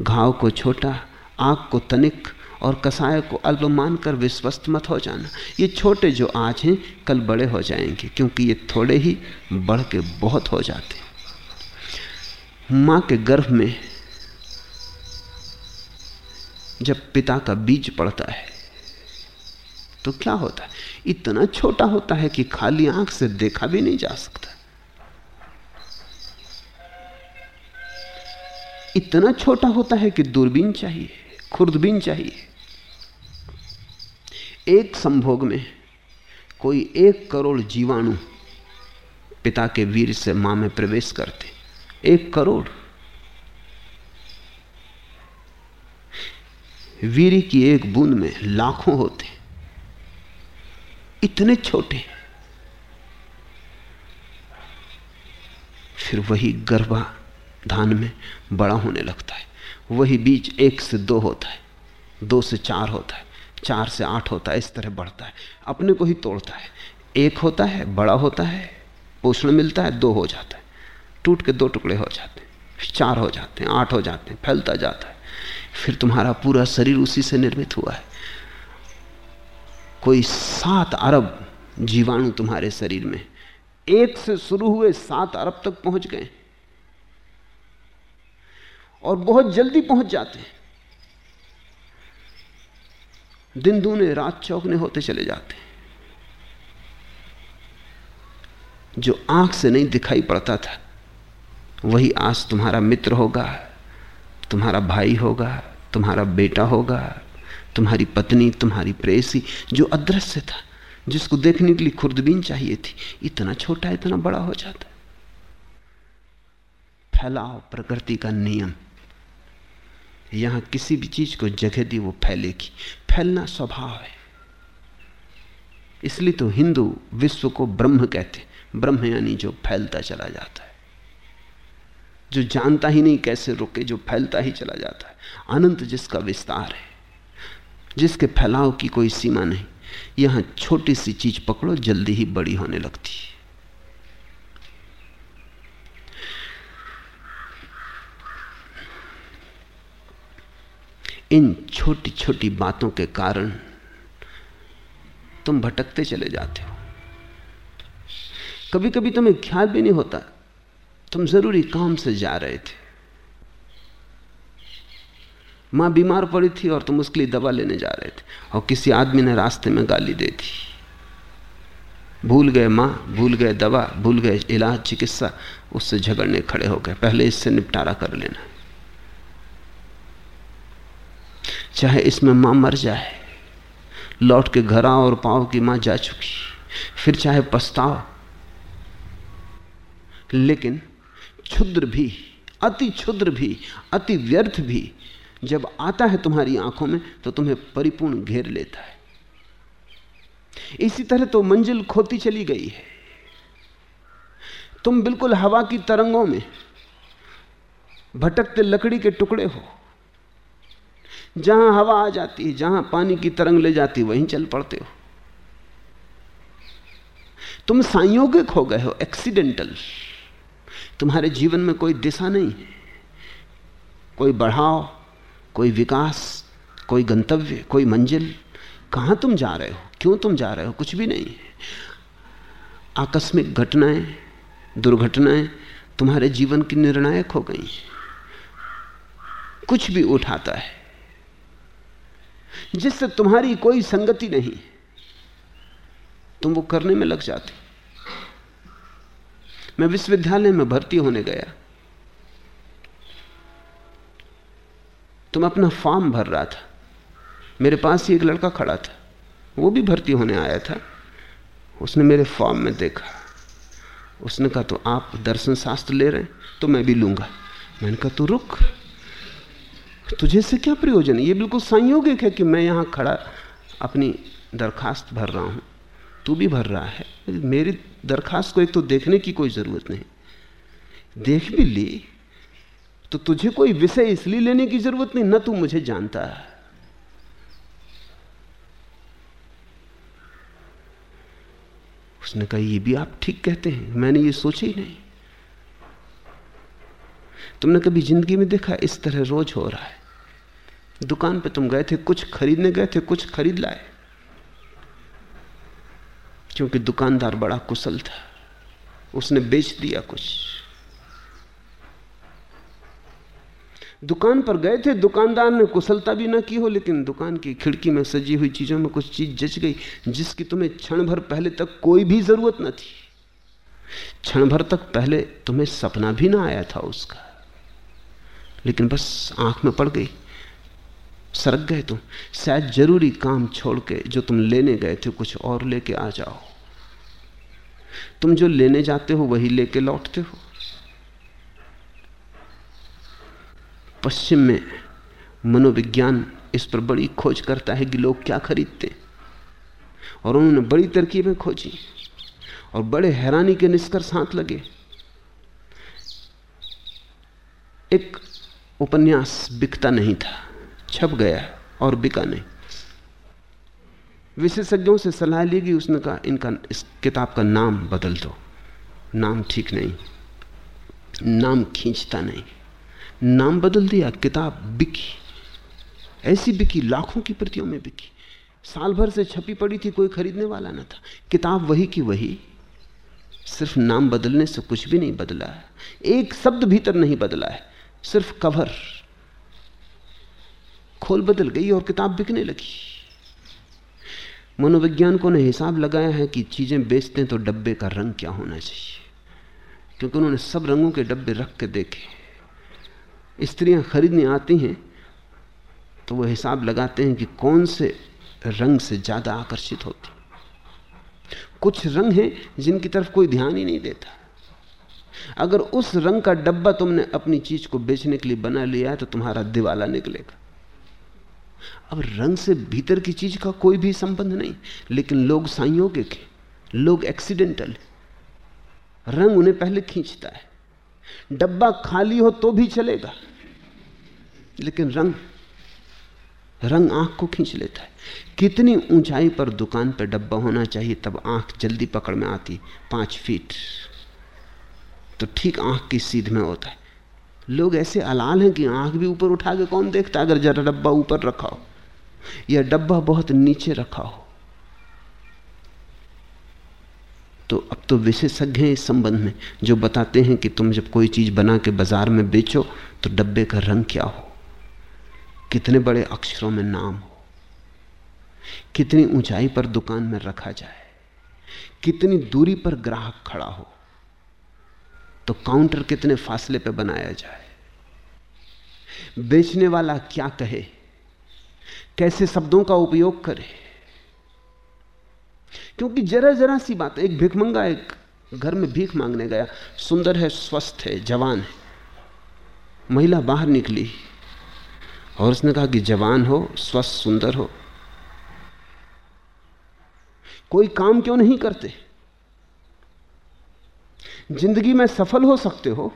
घाव को छोटा, आँख को तनिक और कसाय को अल्प मानकर विश्वस्त मत हो जाना। ये छोटे जो आज हैं, कल बड़े हो जाएँगे, क्योंकि ये थोड़े ही बढ़ के बहुत हो जाते माँ के गर्भ में जब पिता का बीज पड़ता है तो क्या होता है? इतना छोटा होता है कि खाली आँख से देखा भी नहीं जा सकता। इतना छोटा होता है कि दूरबीन चाहिए, खुर्दबीन चाहिए। एक संभोग में कोई एक करोड़ जीवाणु पिता के वीर से माँ में प्रवेश करते। एक करोड़। वीर की एक बूंद में लाखों होते। इतने छोटे। फिर वही गर्भाधान में बड़ा होने लगता है। वही बीज एक से दो होता है, दो से चार होता है, चार से आठ होता है, इस तरह बढ़ता है। अपने को ही तोड़ता है। एक होता है, बड़ा होता है, पोषण मिलता है, दो हो जाता है। टूट के दो टुकड़े हो जाते हैं, चार हो जाते हैं, आठ हो जाते हैं, फैलता जाता है। फिर तुम्हारा पूरा शरीर उसी से निर्मित हुआ है। कोई सात अरब जीवाणु तुम्हारे शरीर में एक से शुरू हुए सात अरब तक पहुँच गए। और बहुत जल्दी पहुँच जाते हैं। दिन दूने, रात चौकने होते चले जाते हैं। जो आँख से नहीं दिखाई पड़ता था, वही आज तुम्हारा मित्र होगा, तुम्हारा भाई होगा, तुम्हारा बेटा होगा, तुम्हारी पत्नी, तुम्हारी प्रेसी, जो अदृश्य था, जिसको देखने के लिए खुर्दबीन चाहिए थी, इतना छोटा, इतना बड़ा हो जाता। फैलाव, प्रकृति का नियम यहाँ किसी भी चीज़ को जगह दी, वो फैलेगी। फैलना स्वभाव है। इसलिए तो हिंदू विश्व को ब्रह्म कहते ब्रह्म यानी जो फैलता चला जाता है। जो जानता ही नहीं कैसे रुके, जो फैलता ही चला जाता है। अनंत जिसका विस्तार है, जिसके फैलाव की कोई सीमा नहीं। यहाँ छोटी सी चीज़ पकड़ो, जल्दी ही बड़ी होने लगती है। इन छोटी छोटी बातों के कारण तुम भटकते चले जाते हो। कभी कभी तुम्हें ख्याल भी नहीं होता, तुम ज़रूरी काम से जा रहे थे। माँ बीमार पड़ी थी और तुम उसके लिए दवा लेने जा रहे थे और किसी आदमी ने रास्ते में गाली दे दी। भूल गए माँ, भूल गए दवा, भूल गए इलाज, चिकित्सा, उससे झगड़ने खड़े हो गए। पहले इससे निपटारा कर लेना। चाहे इसमें माँ मर जाए, लौट के घर आओ और पाओ कि माँ जा चुकी। फिर चाहे पछताओ। लेकिन क्षुद्र भी, अति क्षुद्र भी, अति व्यर्थ भी, जब आता है तुम्हारी आँखों में तो तुम्हें परिपूर्ण घेर लेता है। इसी तरह तो मंजिल खोती चली गई है। तुम बिल्कुल हवा की तरंगों में भटकते लकड़ी के टुकड़े हो। जहाँ हवा आ जाती है, जहाँ पानी की तरंग ले जाती वहीं चल पड़ते हो। तुम संयोगिक हो गए हो एक्सीडेंटल तुम्हारे जीवन में कोई दिशा नहीं है। कोई बढ़ाव, कोई विकास, कोई गंतव्य, कोई मंजिल। कहाँ तुम जा रहे हो, क्यों तुम जा रहे हो, कुछ भी नहीं है। आकस्मिक घटनाएँ, दुर्घटनाएँ तुम्हारे जीवन की निर्णायक हो गई कुछ भी उठाता है। जिससे तुम्हारी कोई संगति नहीं। तुम वो करने में लग जाते मैं विश्वविद्यालय में भर्ती होने गया। तुम अपना फॉर्म भर रहा था। मेरे पास ही एक लड़का खड़ा था। वो भी भर्ती होने आया था। उसने मेरे फॉर्म में देखा। उसने कहा तो आप दर्शन शास्त्र ले रहे हैं तो मैं भी लूँगा। मैंने कहा, तू रुक। तुझे से क्या प्रयोजन ये बिल्कुल संयोगिक है कि मैं यहाँ खड़ा अपनी दरखास्त भर रहा हूँ। तू भी भर रहा है। मेरी दरखास्त को एक तो देखने की कोई ज़रूरत नहीं। देख भी ली। तो तुझे कोई विषय इसलिए लेने की ज़रूरत नहीं, न तू मुझे जानता। है उसने कहा, ये भी आप ठीक कहते हैं। मैंने ये सोचा ही नहीं। तुमने कभी ज़िंदगी में देखा इस तरह रोज हो रहा है? दुकान पे तुम गए थे, कुछ खरीदने गए थे, कुछ खरीद लाए। क्योंकि दुकानदार बड़ा कुशल था। उसने बेच दिया कुछ। दुकान पर गए थे, दुकानदार ने कुशलता भी ना की हो, लेकिन दुकान की खिड़की में सजी हुई चीज़ों में कुछ चीज़ जच गई, जिसकी तुम्हें क्षण भर पहले तक कोई भी ज़रूरत न थी। क्षण भर तक पहले तुम्हें सपना भी ना आया था उसका। लेकिन बस आँख में पड़ गई। सरक गए तुम। शायद ज़रूरी काम छोड़ के जो तुम लेने गए थे, कुछ और लेके आ जाओ। तुम जो लेने जाते हो, वही लेके लौटते हो। पश्चिम में मनोविज्ञान इस पर बड़ी खोज करता है कि लोग क्या खरीदते और उन्होंने बड़ी तरकीबें खोजी और बड़े हैरानी के निष्कर्ष हाथ लगे। एक उपन्यास बिकता नहीं था। छप गया और बिका नहीं। विशेषज्ञों से सलाह ली गई उसने कहा, इनका, इस किताब का नाम बदल दो। नाम ठीक नहीं। नाम खींचता नहीं। नाम बदल दिया, किताब बिकी। ऐसी बिकी, लाखों की प्रतियों में बिकी। साल भर से छपी पड़ी थी, कोई खरीदने वाला ना था। किताब वही की वही। सिर्फ़ नाम बदलने से कुछ भी नहीं बदला है। एक शब्द भीतर नहीं बदला है। सिर्फ़ कवर। खोल बदल गई और किताब बिकने लगी। मनोवैज्ञानिकों ने हिसाब लगाया है कि चीज़ें बेचते हैं तो डब्बे का रंग क्या होना चाहिए। क्योंकि उन्होंने सब रंगों के डब्बे रख के देखे स्त्रियाँ खरीदने आती हैं तो वो हिसाब लगाते हैं कि कौन से रंग से ज़्यादा आकर्षित होती। कुछ रंग हैं जिनकी तरफ़ कोई ध्यान ही नहीं देता। अगर उस रंग का डब्बा तुमने अपनी चीज़ को बेचने के लिए बना लिया है तो तुम्हारा दिवाला निकलेगा। अब रंग से भीतर की चीज़ का कोई भी संबंध नहीं। लेकिन लोग संयोगिक हैं, लोग एक्सीडेंटल हैं। रंग उन्हें पहले खींचता है। डब्बा खाली हो तो भी चलेगा। लेकिन रंग रंग आँख को खींच लेता है। कितनी ऊंचाई पर दुकान पर डब्बा होना चाहिए, तब आँख जल्दी पकड़ में आती, पाँच फीट तो ठीक आँख की सीध में होता है। लोग ऐसे अलाल हैं कि आँख भी ऊपर उठा के कौन देखता अगर जरा डब्बा ऊपर रखा हो या डब्बा बहुत नीचे रखा हो तो अब तो विशेषज्ञ हैं इस संबंध में, जो बताते हैं कि तुम जब कोई चीज़ बना के बाज़ार में बेचो तो डब्बे का रंग क्या हो? कितने बड़े अक्षरों में नाम हो? कितनी ऊंचाई पर दुकान में रखा जाए? कितनी दूरी पर ग्राहक खड़ा हो? तो काउंटर कितने फासले पर बनाया जाए? बेचने वाला क्या कहे? कैसे शब्दों का उपयोग करे? क्योंकि जरा जरा सी बात, एक भिखमंगा एक घर में भीख मांगने गया। सुंदर है, स्वस्थ है, जवान है। महिला बाहर निकली। और उसने कहा कि जवान हो, स्वस्थ, सुंदर हो। कोई काम क्यों नहीं करते? ज़िंदगी में सफल हो सकते हो।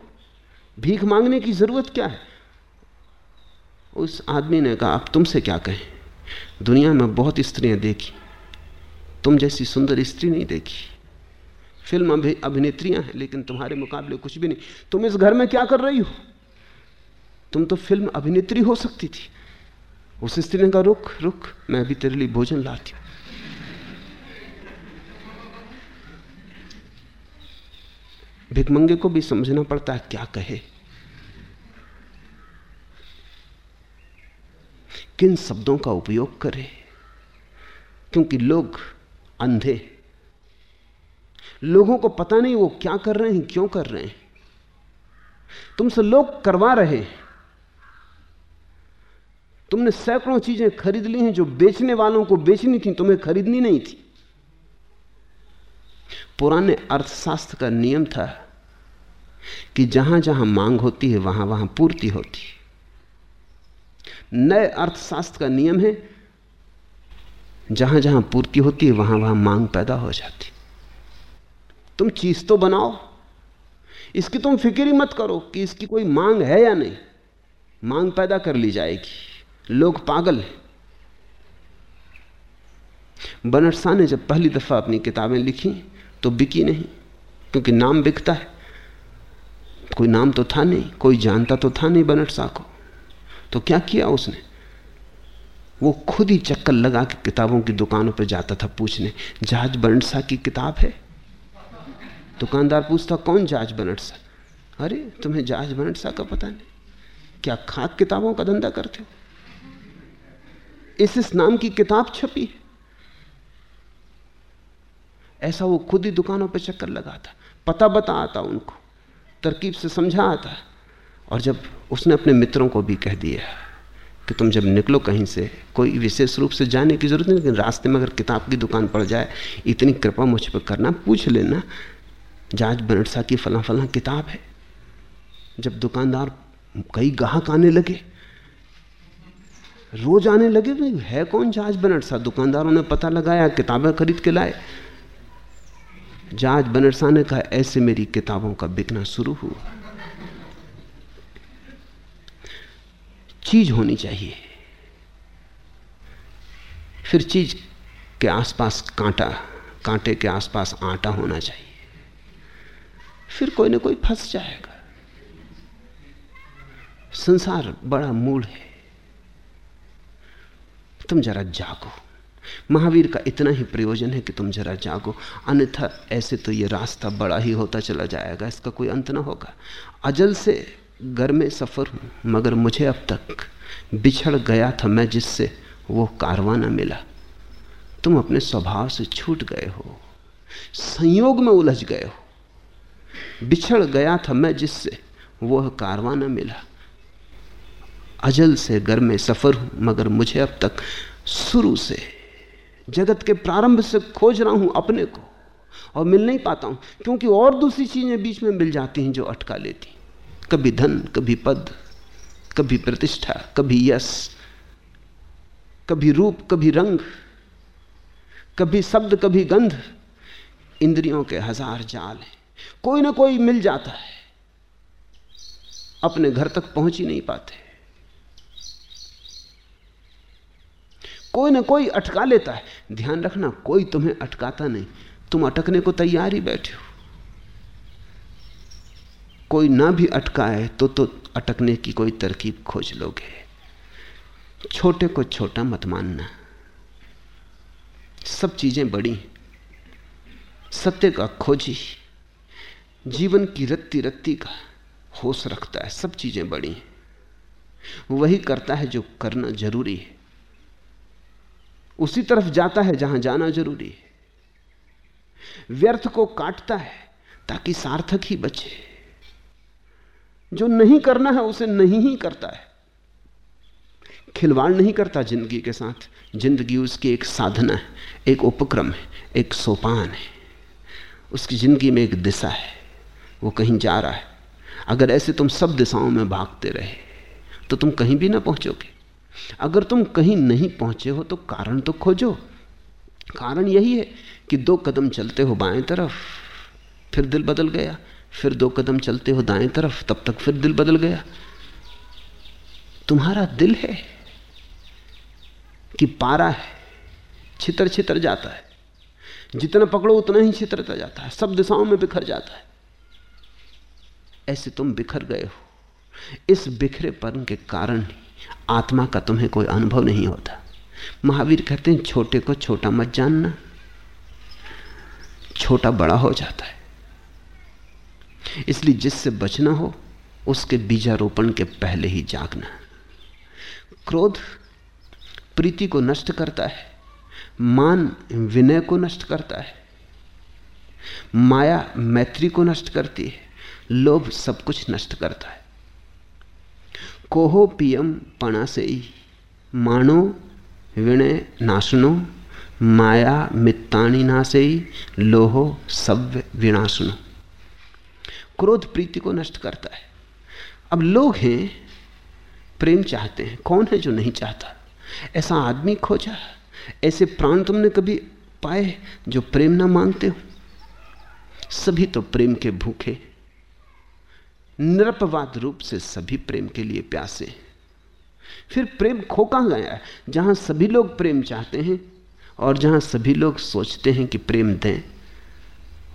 भीख मांगने की ज़रूरत क्या है? उस आदमी ने कहा, अब तुमसे क्या कहें? दुनिया में बहुत स्त्रियाँ देखी। तुम जैसी सुंदर स्त्री नहीं देखी। फ़िल्म अभिनेत्रियाँ हैं, लेकिन तुम्हारे मुकाबले कुछ भी नहीं। तुम इस घर में क्या कर रही हो? तुम तो फ़िल्म अभिनेत्री हो सकती थी। उस स्त्री ने कहा रुक रुक मैं अभी तेरे लिए भोजन लाती हूँ। भिकमंगे को भी समझना पड़ता है, क्या कहे? किन शब्दों का उपयोग करे? क्योंकि लोग अंधे लोगों को पता नहीं वो क्या कर रहे हैं, क्यों कर रहे हैं। तुमसे लोग करवा रहे हैं। तुमने सैकड़ों चीज़ें खरीद ली हैं जो बेचने वालों को बेचनी थी, तुम्हें खरीदनी नहीं थी। पुराने अर्थशास्त्र का नियम था कि जहाँ जहाँ मांग होती है, वहाँ वहाँ पूर्ति होती है। नए अर्थशास्त्र का नियम है, जहाँ जहाँ पूर्ति होती है, वहाँ वहाँ मांग पैदा हो जाती। तुम चीज़ तो बनाओ, इसकी तुम फ़िक्र ही मत करो कि इसकी कोई मांग है या नहीं। मांग पैदा कर ली जाएगी। लोग पागल हैं। बनट शाह ने जब पहली दफ़ा अपनी किताबें लिखी तो बिकी नहीं, क्योंकि नाम बिकता है। कोई नाम तो था नहीं, कोई जानता तो था नहीं बनट शाह को। तो क्या किया उसने? वो खुद ही चक्कर लगा के किताबों की दुकानों पर जाता था पूछने, जहाज़ बनट की किताब है? दुकानदार पूछता, कौन जहाज़ बनट अरे, तुम्हें जहाज़ बनट का पता नहीं। क्या खाक किताबों का धंधा करते हो? इस इस नाम की किताब छपी है। ऐसा वो खुद ही दुकानों पर चक्कर लगाता। पता बता आता उनको, तरकीब से समझा आता और जब उसने अपने मित्रों को भी कह दिया कि तुम जब निकलो कहीं से, कोई विशेष रूप से जाने की ज़रूरत नहीं, लेकिन रास्ते में अगर किताब की दुकान पड़ जाए, इतनी कृपा मुझ पर करना, पूछ लेना जाज बनटसा की फला फला किताब है। जब दुकानदार कई ग्राहक आने लगे, रोज आने लगे भाई है कौन जहाज़ बनरसा दुकानदारों ने पता लगाया, किताबें खरीद के लाए। जहाज़ बनरसा ने कहा, ऐसे मेरी किताबों का बिकना शुरू हुआ। चीज़ होनी चाहिए। फिर चीज़ के आसपास कांटा, कांटे के आसपास आटा होना चाहिए। फिर कोई ना कोई फंस जाएगा। संसार बड़ा मूल है। तुम जरा जागो। महावीर का इतना ही प्रयोजन है कि तुम जरा जागो। अन्यथा ऐसे तो ये रास्ता बड़ा ही होता चला जाएगा, इसका कोई अंत ना होगा। अजल से घर में सफ़र हूँ, मगर मुझे अब तक बिछड़ गया था मैं जिससे वो कारवा न मिला। तुम अपने स्वभाव से छूट गए हो, संयोग में उलझ गए हो। बिछड़ गया था मैं जिससे वह कारवा मिला। अजल से घर में सफ़र हूँ, मगर मुझे अब तक शुरू से, जगत के प्रारंभ से खोज रहा हूँ अपने को, और मिल नहीं पाता हूँ, क्योंकि और दूसरी चीज़ें बीच में मिल जाती हैं जो अटका लेती कभी धन, कभी पद, कभी प्रतिष्ठा, कभी यश, कभी रूप, कभी रंग, कभी शब्द, कभी गंध, इंद्रियों के हज़ार जाल हैं। कोई ना कोई मिल जाता है। अपने घर तक पहुँच ही नहीं पाते। कोई ना कोई अटका लेता है। ध्यान रखना, कोई तुम्हें अटकाता नहीं। तुम अटकने को तैयार ही बैठे हो। कोई ना भी अटकाए तो तो अटकने की कोई तरकीब खोज लोगे। छोटे को छोटा मत मानना। सब चीज़ें बड़ी, सत्य का खोजी जीवन की रत्ती रत्ती का होश रखता है, सब चीज़ें बड़ी। वही करता है जो करना ज़रूरी है। उसी तरफ़ जाता है जहाँ जाना ज़रूरी है। व्यर्थ को काटता है ताकि सार्थक ही बचे। जो नहीं करना है, उसे नहीं ही करता है। खिलवाड़ नहीं करता ज़िंदगी के साथ। ज़िंदगी उसकी एक साधना है, एक उपक्रम है, एक सोपान है। उसकी ज़िंदगी में एक दिशा है, वो कहीं जा रहा है। अगर ऐसे तुम सब दिशाओं में भागते रहे तो तुम कहीं भी ना पहुंचोगे। अगर तुम कहीं नहीं पहुँचे हो तो कारण तो खोजो। कारण यही है कि दो कदम चलते हो बाएँ तरफ़, फिर दिल बदल गया फिर दो कदम चलते हो दाएँ तरफ़, तब तक फिर दिल बदल गया। तुम्हारा दिल है कि पारा है छितर छितर जाता है। जितना पकड़ो, उतना ही छितरता जाता है, सब दिशाओं में बिखर जाता है। ऐसे तुम बिखर गए हो। इस बिखरेपन के कारण आत्मा का तुम्हें कोई अनुभव नहीं होता। महावीर कहते हैं, छोटे को छोटा मत जानना, छोटा बड़ा हो जाता है। इसलिए जिससे बचना हो, उसके बीजारोपण के पहले ही जागना क्रोध प्रीति को नष्ट करता है, मान विनय को नष्ट करता है, माया मैत्री को नष्ट करती है, लोभ सब कुछ नष्ट करता है। कोहो पियम पणा से ही मानो विणय नाशनो, माया मित्ताणी नासे लोहो सव्य विनाशनो। क्रोध प्रीति को नष्ट करता है। अब लोग हैं, प्रेम चाहते हैं। कौन है जो नहीं चाहता? ऐसा आदमी खोजा। ऐसे प्राण तुमने कभी पाए जो प्रेम ना मांगते हो? सभी तो प्रेम के भूखे निरपवाद रूप से सभी प्रेम के लिए प्यासे फिर प्रेम खो कहाँ गया जहाँ सभी लोग प्रेम चाहते हैं और जहाँ सभी लोग सोचते हैं कि प्रेम दें।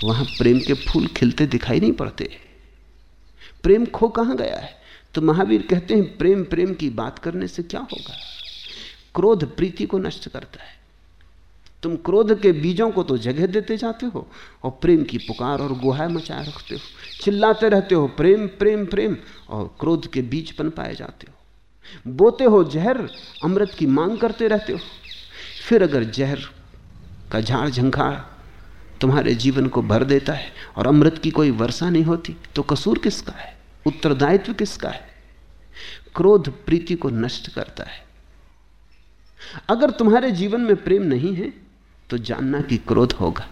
वहाँ प्रेम के फूल खिलते दिखाई नहीं पड़ते। प्रेम खो कहाँ गया है? तो महावीर कहते हैं, प्रेम प्रेम की बात करने से क्या होगा? क्रोध प्रीति को नष्ट करता है। तुम क्रोध के बीजों को तो जगह देते जाते हो और प्रेम की पुकार और गुहाय मचाए रखते हो। चिल्लाते रहते हो, प्रेम प्रेम प्रेम, और क्रोध के बीज पन पाए जाते हो। बोते हो जहर, अमृत की मांग करते रहते हो। फिर अगर जहर का झाड़ झंखाड़ तुम्हारे जीवन को भर देता है और अमृत की कोई वर्षा नहीं होती तो कसूर किसका है? उत्तरदायित्व किसका है? क्रोध प्रीति को नष्ट करता है। अगर तुम्हारे जीवन में प्रेम नहीं है तो जानना कि क्रोध होगा।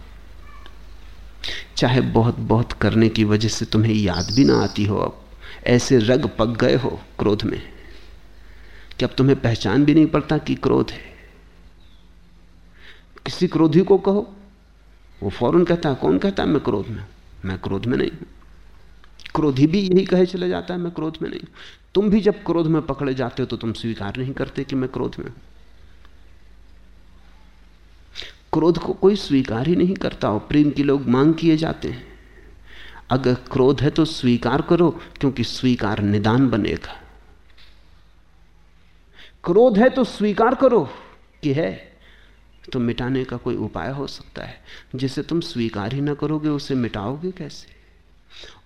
चाहे बहुत बहुत करने की वजह से तुम्हें याद भी ना आती हो, अब ऐसे रग पक गए हो क्रोध में, कि अब तुम्हें पहचान भी नहीं पड़ता कि क्रोध है। किसी क्रोधी को कहो वो फ़ौरन कहता है, कौन कहता है, मैं क्रोध में मैं क्रोध में नहीं हूँ। क्रोधी भी यही कहे चले जाता है, मैं क्रोध में नहीं तुम भी जब क्रोध में पकड़े जाते हो तो तुम स्वीकार नहीं करते कि मैं क्रोध में क्रोध को कोई स्वीकार ही नहीं करता हो प्रेम की लोग मांग किए जाते हैं। अगर क्रोध है तो स्वीकार करो, क्योंकि स्वीकार निदान बनेगा। क्रोध है तो स्वीकार करो कि है। तो मिटाने का कोई उपाय हो सकता है। जिसे तुम स्वीकार ही ना करोगे, उसे मिटाओगे कैसे?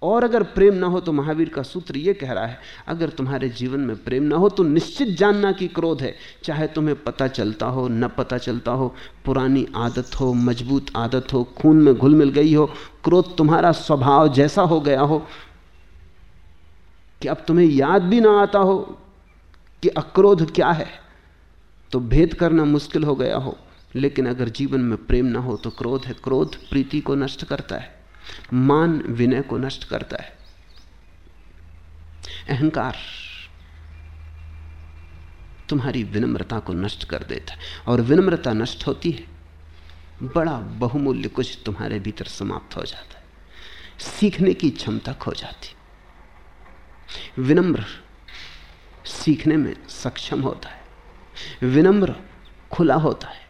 और अगर प्रेम ना हो तो महावीर का सूत्र यह कह रहा है, अगर तुम्हारे जीवन में प्रेम ना हो तो निश्चित जानना कि क्रोध है। चाहे तुम्हें पता चलता हो, न पता चलता हो, पुरानी आदत हो, मज़बूत आदत हो, खून में घुल मिल गई हो, क्रोध तुम्हारा स्वभाव जैसा हो गया हो, कि अब तुम्हें याद भी ना आता हो कि अक्रोध क्या है तो भेद करना मुश्किल हो गया हो। लेकिन अगर जीवन में प्रेम ना हो तो क्रोध है। क्रोध प्रीति को नष्ट करता है। मान विनय को नष्ट करता है। अहंकार तुम्हारी विनम्रता को नष्ट कर देता है और विनम्रता नष्ट होती है। बड़ा बहुमूल्य कुछ तुम्हारे भीतर समाप्त हो जाता है। सीखने की क्षमता खो जाती विनम्र सीखने में सक्षम होता है। विनम्र खुला होता है।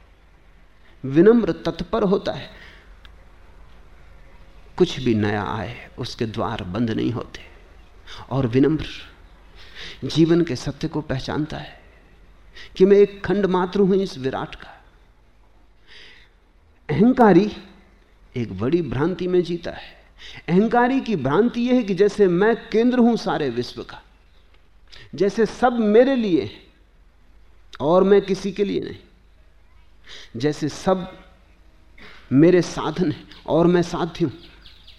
विनम्र तत्पर होता है। कुछ भी नया आए, उसके द्वार बंद नहीं होते। और विनम्र जीवन के सत्य को पहचानता है कि मैं एक खंड मात्र हूँ इस विराट का। अहंकारी एक बड़ी भ्रांति में जीता है। अहंकारी की भ्रांति यह है कि जैसे मैं केंद्र हूँ सारे विश्व का, जैसे सब मेरे लिए और मैं किसी के लिए नहीं। जैसे सब मेरे साधन है और मैं साध्य हूँ।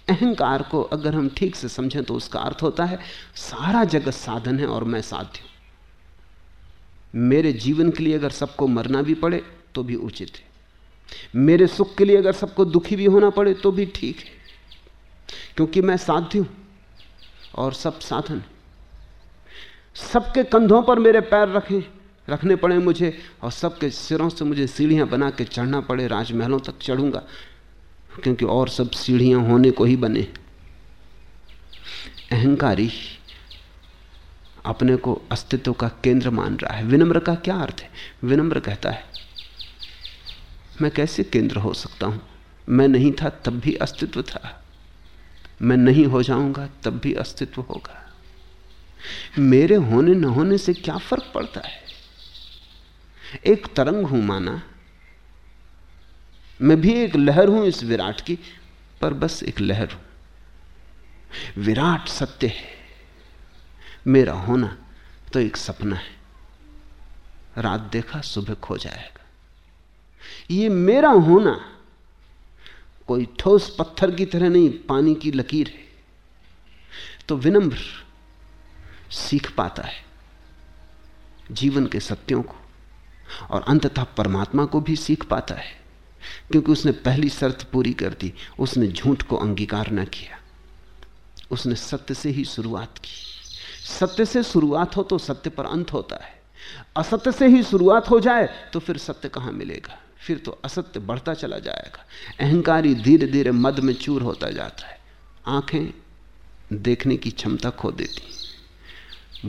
अहंकार को अगर हम ठीक से समझें तो उसका अर्थ होता है, सारा जगत साधन है और मैं साध्य हूँ। मेरे जीवन के लिए अगर सबको मरना भी पड़े तो भी उचित है। मेरे सुख के लिए अगर सबको दुखी भी होना पड़े तो भी ठीक है। क्योंकि मैं साध्य हूँ और सब साधन सबके कंधों पर मेरे पैर रखें रखने पड़े मुझे और सबके सिरों से मुझे सीढ़ियाँ बना के चढ़ना पड़े, राजमहलों तक चढ़ूँगा, क्योंकि और सब सीढ़ियाँ होने को ही बने। अहंकारी अपने को अस्तित्व का केंद्र मान रहा है। विनम्र का क्या अर्थ है? विनम्र कहता है, मैं कैसे केंद्र हो सकता हूँ? मैं नहीं था तब भी अस्तित्व था। मैं नहीं हो जाऊँगा तब भी अस्तित्व होगा। मेरे होने न होने से क्या फ़र्क पड़ता है? एक तरंग हूँ माना। मैं भी एक लहर हूँ इस विराट की, पर बस एक लहर हूँ। विराट सत्य है। मेरा होना तो एक सपना है। रात देखा, सुबह खो जाएगा। ये मेरा होना, कोई ठोस पत्थर की तरह नहीं, पानी की लकीर है। तो विनम्र, सीख पाता है। जीवन के सत्यों को और अंततः परमात्मा को भी सीख पाता है। क्योंकि उसने पहली शर्त पूरी कर दी, उसने झूठ को अंगीकार न किया। उसने सत्य से ही शुरुआत की। सत्य से शुरुआत हो तो सत्य पर अंत होता है। असत्य से ही शुरुआत हो जाए तो फिर सत्य कहाँ मिलेगा? फिर तो असत्य बढ़ता चला जाएगा। अहंकारी धीरे धीरे मद में चूर होता जाता है। आँखें देखने की क्षमता खो देती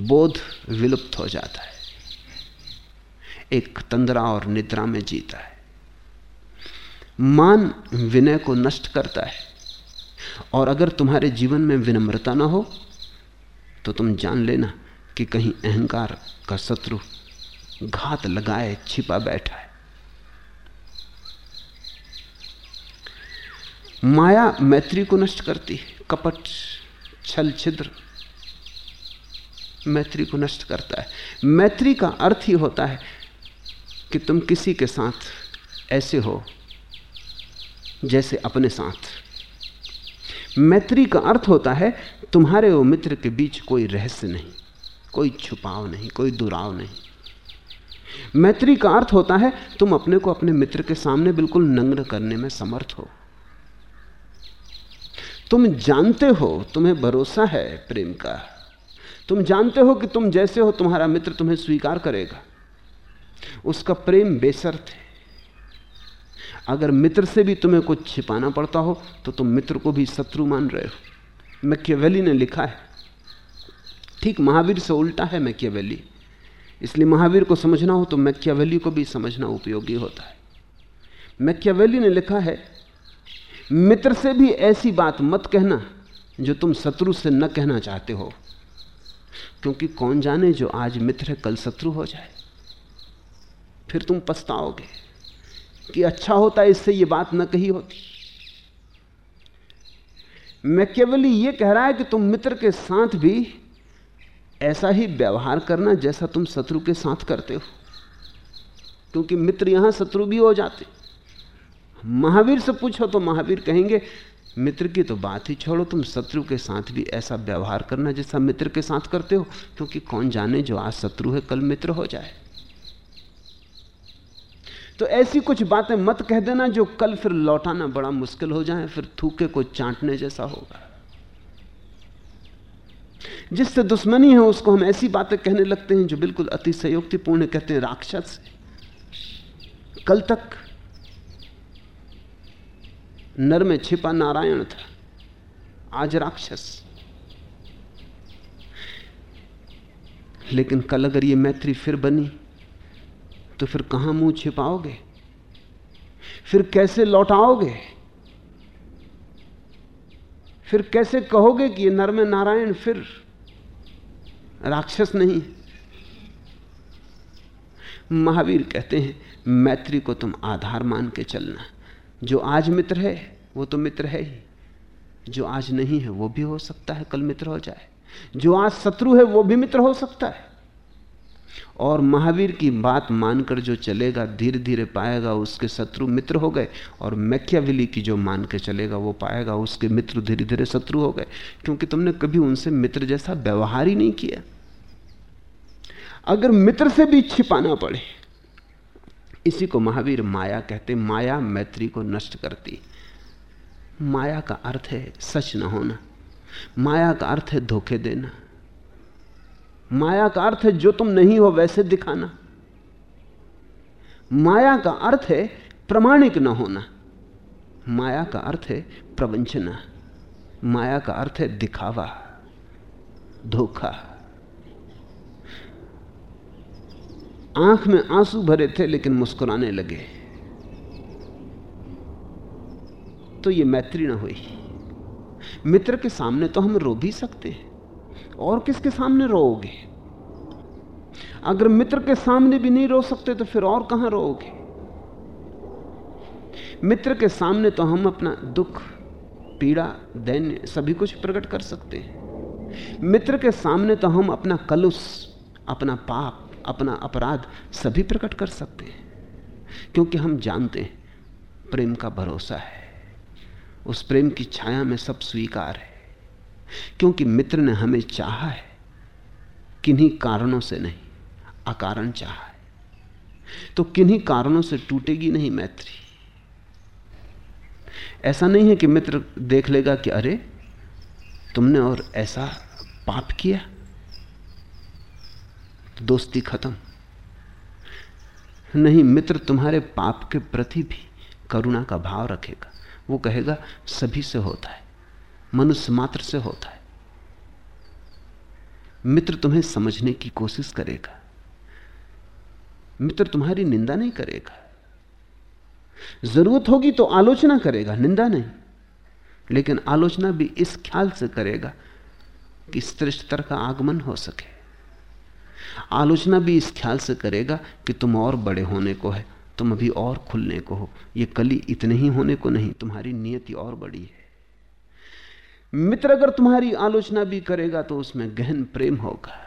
बोध विलुप्त हो जाता है। एक तंद्रा और निद्रा में जीता है। मान विनय को नष्ट करता है। और अगर तुम्हारे जीवन में विनम्रता ना हो तो तुम जान लेना कि कहीं अहंकार का शत्रु घात लगाए छिपा बैठा है। माया मैत्री को नष्ट करती है। कपट, छल, छिद्र मैत्री को नष्ट करता है। मैत्री का अर्थ ही होता है कि तुम किसी के साथ ऐसे हो, जैसे अपने साथ। मैत्री का अर्थ होता है, तुम्हारे और मित्र के बीच कोई रहस्य नहीं, कोई छुपाव नहीं, कोई दुराव नहीं। मैत्री का अर्थ होता है, तुम अपने को अपने मित्र के सामने बिल्कुल नग्न करने में समर्थ हो। तुम जानते हो तुम्हें भरोसा है प्रेम का। तुम जानते हो कि तुम जैसे हो, तुम्हारा मित्र तुम्हें स्वीकार करेगा। उसका प्रेम बेसर्त है। अगर मित्र से भी तुम्हें कुछ छिपाना पड़ता हो तो तुम मित्र को भी शत्रु मान रहे हो। मैकियावेली ने लिखा है। ठीक महावीर से उल्टा है मैकियावेली। इसलिए महावीर को समझना हो तो मैकियावेली को भी समझना उपयोगी होता है। मैकियावेली ने लिखा है, मित्र से भी ऐसी बात मत कहना, जो तुम शत्रु से न कहना चाहते हो। क्योंकि कौन जाने जो आज मित्र है, कल शत्रु हो जाए। फिर तुम पछताओगे कि अच्छा होता इससे ये बात न कही होती। मैं केवल ये कह रहा है कि तुम मित्र के साथ भी ऐसा ही व्यवहार करना जैसा तुम शत्रु के साथ करते हो। क्योंकि मित्र यहाँ शत्रु भी हो जाते। महावीर से पूछो तो महावीर कहेंगे, मित्र की तो बात ही छोड़ो, तुम शत्रु के साथ भी ऐसा व्यवहार करना जैसा मित्र के साथ करते हो, क्योंकि कौन जाने जो आज शत्रु है, कल मित्र हो जाए। तो ऐसी कुछ बातें मत कह देना जो कल फिर लौटाना बड़ा मुश्किल हो जाए, फिर थूके को चाटने जैसा होगा। जिससे दुश्मनी है, उसको हम ऐसी बातें कहने लगते हैं जो बिल्कुल अतिशयोक्तिपूर्ण कहते हैं, राक्षस। कल तक नर में छिपा नारायण था, आज राक्षस। लेकिन कल अगर ये मैत्री फिर बनी तो फिर कहाँ मुँह छिपाओगे? फिर कैसे लौटाओगे? फिर कैसे कहोगे कि ये नर में नारायण फिर राक्षस नहीं महावीर कहते हैं, मैत्री को तुम आधार मान के चलना। जो आज मित्र है, वो तो मित्र है ही। जो आज नहीं है, वो भी हो सकता है, कल मित्र हो जाए। जो आज शत्रु है, वो भी मित्र हो सकता है। और महावीर की बात मानकर जो चलेगा धीरे धीरे पाएगा, उसके शत्रु मित्र हो गए और मैक्याविली की जो मान के चलेगा, वो पाएगा, उसके मित्र धीरे धीरे शत्रु हो गए। क्योंकि तुमने कभी उनसे मित्र जैसा व्यवहार ही नहीं किया। अगर मित्र से भी छिपाना पड़े, इसी को महावीर माया कहते माया मैत्री को नष्ट करती। माया का अर्थ है सच न होना। माया का अर्थ है धोखे देना। माया का अर्थ है जो तुम नहीं हो वैसे दिखाना। माया का अर्थ है प्रमाणिक न होना। माया का अर्थ है प्रवंचना। माया का अर्थ है दिखावा, धोखा। आँख में आँसू भरे थे लेकिन मुस्कुराने लगे। तो ये मैत्री ना हुई। मित्र के सामने तो हम रो भी सकते हैं। और किसके सामने रोओगे? अगर मित्र के सामने भी नहीं रो सकते तो फिर और कहाँ रोओगे? मित्र के सामने तो हम अपना दुख, पीड़ा, दैन्य सभी कुछ प्रकट कर सकते हैं। मित्र के सामने तो हम अपना कलुष, अपना पाप, अपना अपराध सभी प्रकट कर सकते हैं। क्योंकि हम जानते हैं, प्रेम का भरोसा है। उस प्रेम की छाया में सब स्वीकार है। क्योंकि मित्र ने हमें चाहा है किन्हीं कारणों से नहीं, अकारण चाहा है। तो किन्हीं कारणों से टूटेगी नहीं मैत्री। ऐसा नहीं है कि मित्र देख लेगा कि अरे, तुमने और ऐसा पाप किया, दोस्ती खत्म। नहीं, मित्र तुम्हारे पाप के प्रति भी करुणा का भाव रखेगा। वो कहेगा, सभी से होता है। मनुष्य मात्र से होता है। मित्र तुम्हें समझने की कोशिश करेगा। मित्र तुम्हारी निंदा नहीं करेगा। ज़रूरत होगी तो आलोचना करेगा, निंदा नहीं। लेकिन आलोचना भी इस ख्याल से करेगा कि श्रेष्ठतर का आगमन हो सके। आलोचना भी इस ख्याल से करेगा कि तुम और बड़े होने को है, तुम अभी और खुलने को हो। ये कली इतने ही होने को नहीं, तुम्हारी नियति और बड़ी है। मित्र, अगर तुम्हारी आलोचना भी करेगा तो उसमें गहन प्रेम होगा।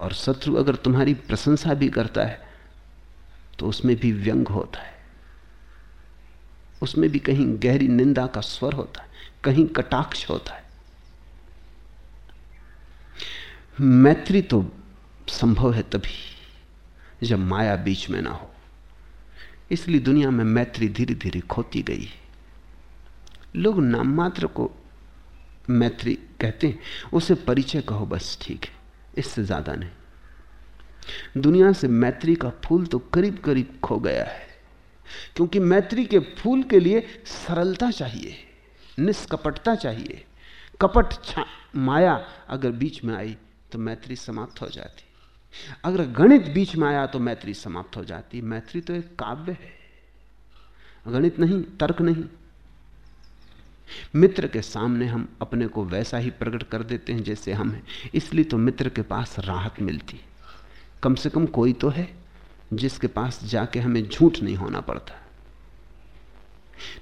और शत्रु अगर तुम्हारी प्रशंसा भी करता है तो उसमें भी व्यंग होता है। उसमें भी कहीं गहरी निंदा का स्वर होता है, कहीं कटाक्ष होता है। मैत्री तो संभव है तभी, जब माया बीच में ना हो। इसलिए दुनिया में मैत्री धीरे धीरे खोती गई है। लोग नाम मात्र को मैत्री कहते हैं। उसे परिचय कहो, बस ठीक है, इससे ज़्यादा नहीं। दुनिया से मैत्री का फूल तो करीब करीब खो गया है, क्योंकि मैत्री के फूल के लिए सरलता चाहिए, निष्कपटता चाहिए। कपट छा माया अगर बीच में आई तो मैत्री समाप्त हो जाती। अगर गणित बीच में आया तो मैत्री समाप्त हो जाती। मैत्री तो एक काव्य है। गणित नहीं, तर्क नहीं। मित्र के सामने हम अपने को वैसा ही प्रकट कर देते हैं जैसे हम हैं। इसलिए तो मित्र के पास राहत मिलती कम से कम कोई तो है जिसके पास जाके हमें झूठ नहीं होना पड़ता।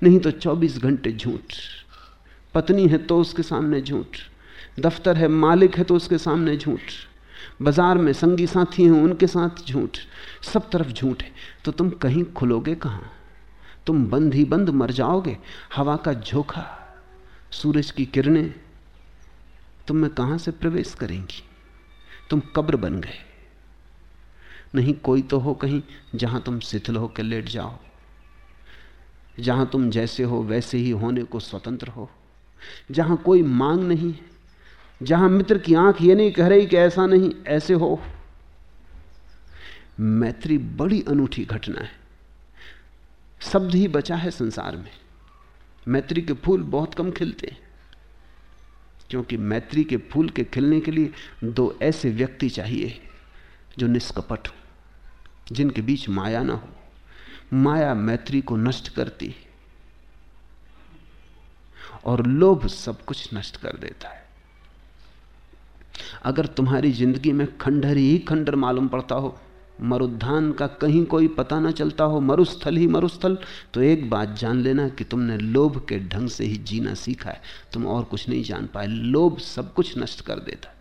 नहीं तो 24 घंटे झूठ, पत्नी है तो उसके सामने झूठ, दफ्तर है मालिक है तो उसके सामने झूठ, बाज़ार में संगी साथी हैं उनके साथ झूठ, सब तरफ़ झूठ है। तो तुम कहीं खुलोगे कहाँ? तुम बंद ही बंद मर जाओगे, हवा का झोंका। सूरज की किरणें तुम में कहाँ से प्रवेश करेंगी? तुम कब्र बन गए। नहीं, कोई तो हो कहीं जहाँ तुम शिथिल होकर लेट जाओ। जहाँ तुम जैसे हो, वैसे ही होने को स्वतंत्र हो। जहाँ कोई मांग नहीं जहाँ मित्र की आँख ये नहीं कह रही कि ऐसा नहीं, ऐसे हो। मैत्री बड़ी अनूठी घटना है। शब्द ही बचा है संसार में। मैत्री के फूल बहुत कम खिलते हैं। क्योंकि मैत्री के फूल के खिलने के लिए दो ऐसे व्यक्ति चाहिए जो निष्कपट हो, जिनके बीच माया ना हो। माया मैत्री को नष्ट करती और लोभ सब कुछ नष्ट कर देता है। अगर तुम्हारी ज़िंदगी में खंडहर ही खंडर मालूम पड़ता हो मरुद्धान का कहीं कोई पता ना चलता हो, मरुस्थल ही मरुस्थल। तो एक बात जान लेना कि तुमने लोभ के ढंग से ही जीना सीखा है। तुम और कुछ नहीं जान पाए। लोभ सब कुछ नष्ट कर देता।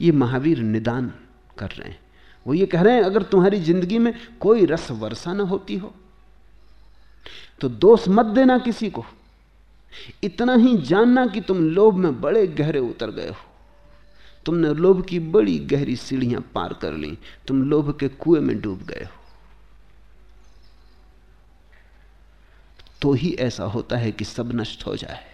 ये महावीर निदान कर रहे हैं। वो ये कह रहे हैं, अगर तुम्हारी ज़िंदगी में कोई रस वर्षा ना होती हो तो दोष मत देना किसी को। इतना ही जानना कि तुम लोभ में बड़े गहरे उतर गए हो। तुमने लोभ की बड़ी गहरी सीढ़ियाँ पार कर ली। तुम लोभ के कुएँ में डूब गए हो। तो ही ऐसा होता है कि सब नष्ट हो जाए।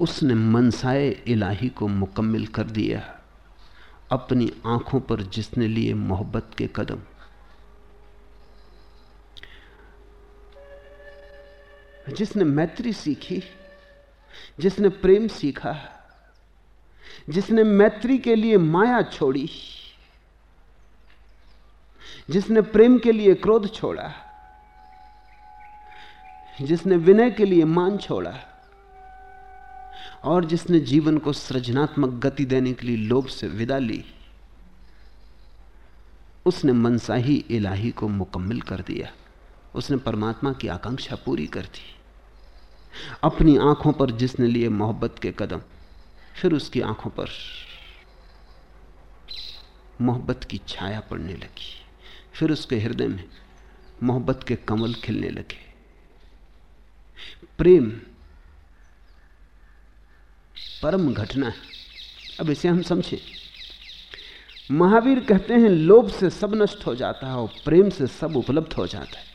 उसने मनसाए इलाही को मुकम्मिल कर दिया। अपनी आँखों पर जिसने लिए मोहब्बत के कदम। जिसने मैत्री सीखी जिसने प्रेम सीखा जिसने मैत्री के लिए माया छोड़ी, जिसने प्रेम के लिए क्रोध छोड़ा, जिसने विनय के लिए मान छोड़ा, और जिसने जीवन को सृजनात्मक गति देने के लिए लोभ से विदा ली, उसने मनसाही इलाही को मुकम्मल कर दिया, उसने परमात्मा की आकांक्षा पूरी कर दी। अपनी आँखों पर जिसने लिए मोहब्बत के कदम, फिर उसकी आँखों पर मोहब्बत की छाया पड़ने लगी। फिर उसके हृदय में मोहब्बत के कमल खिलने लगे। प्रेम परम घटना है। अब इसे हम समझें। महावीर कहते हैं, लोभ से सब नष्ट हो जाता है और प्रेम से सब उपलब्ध हो जाता है।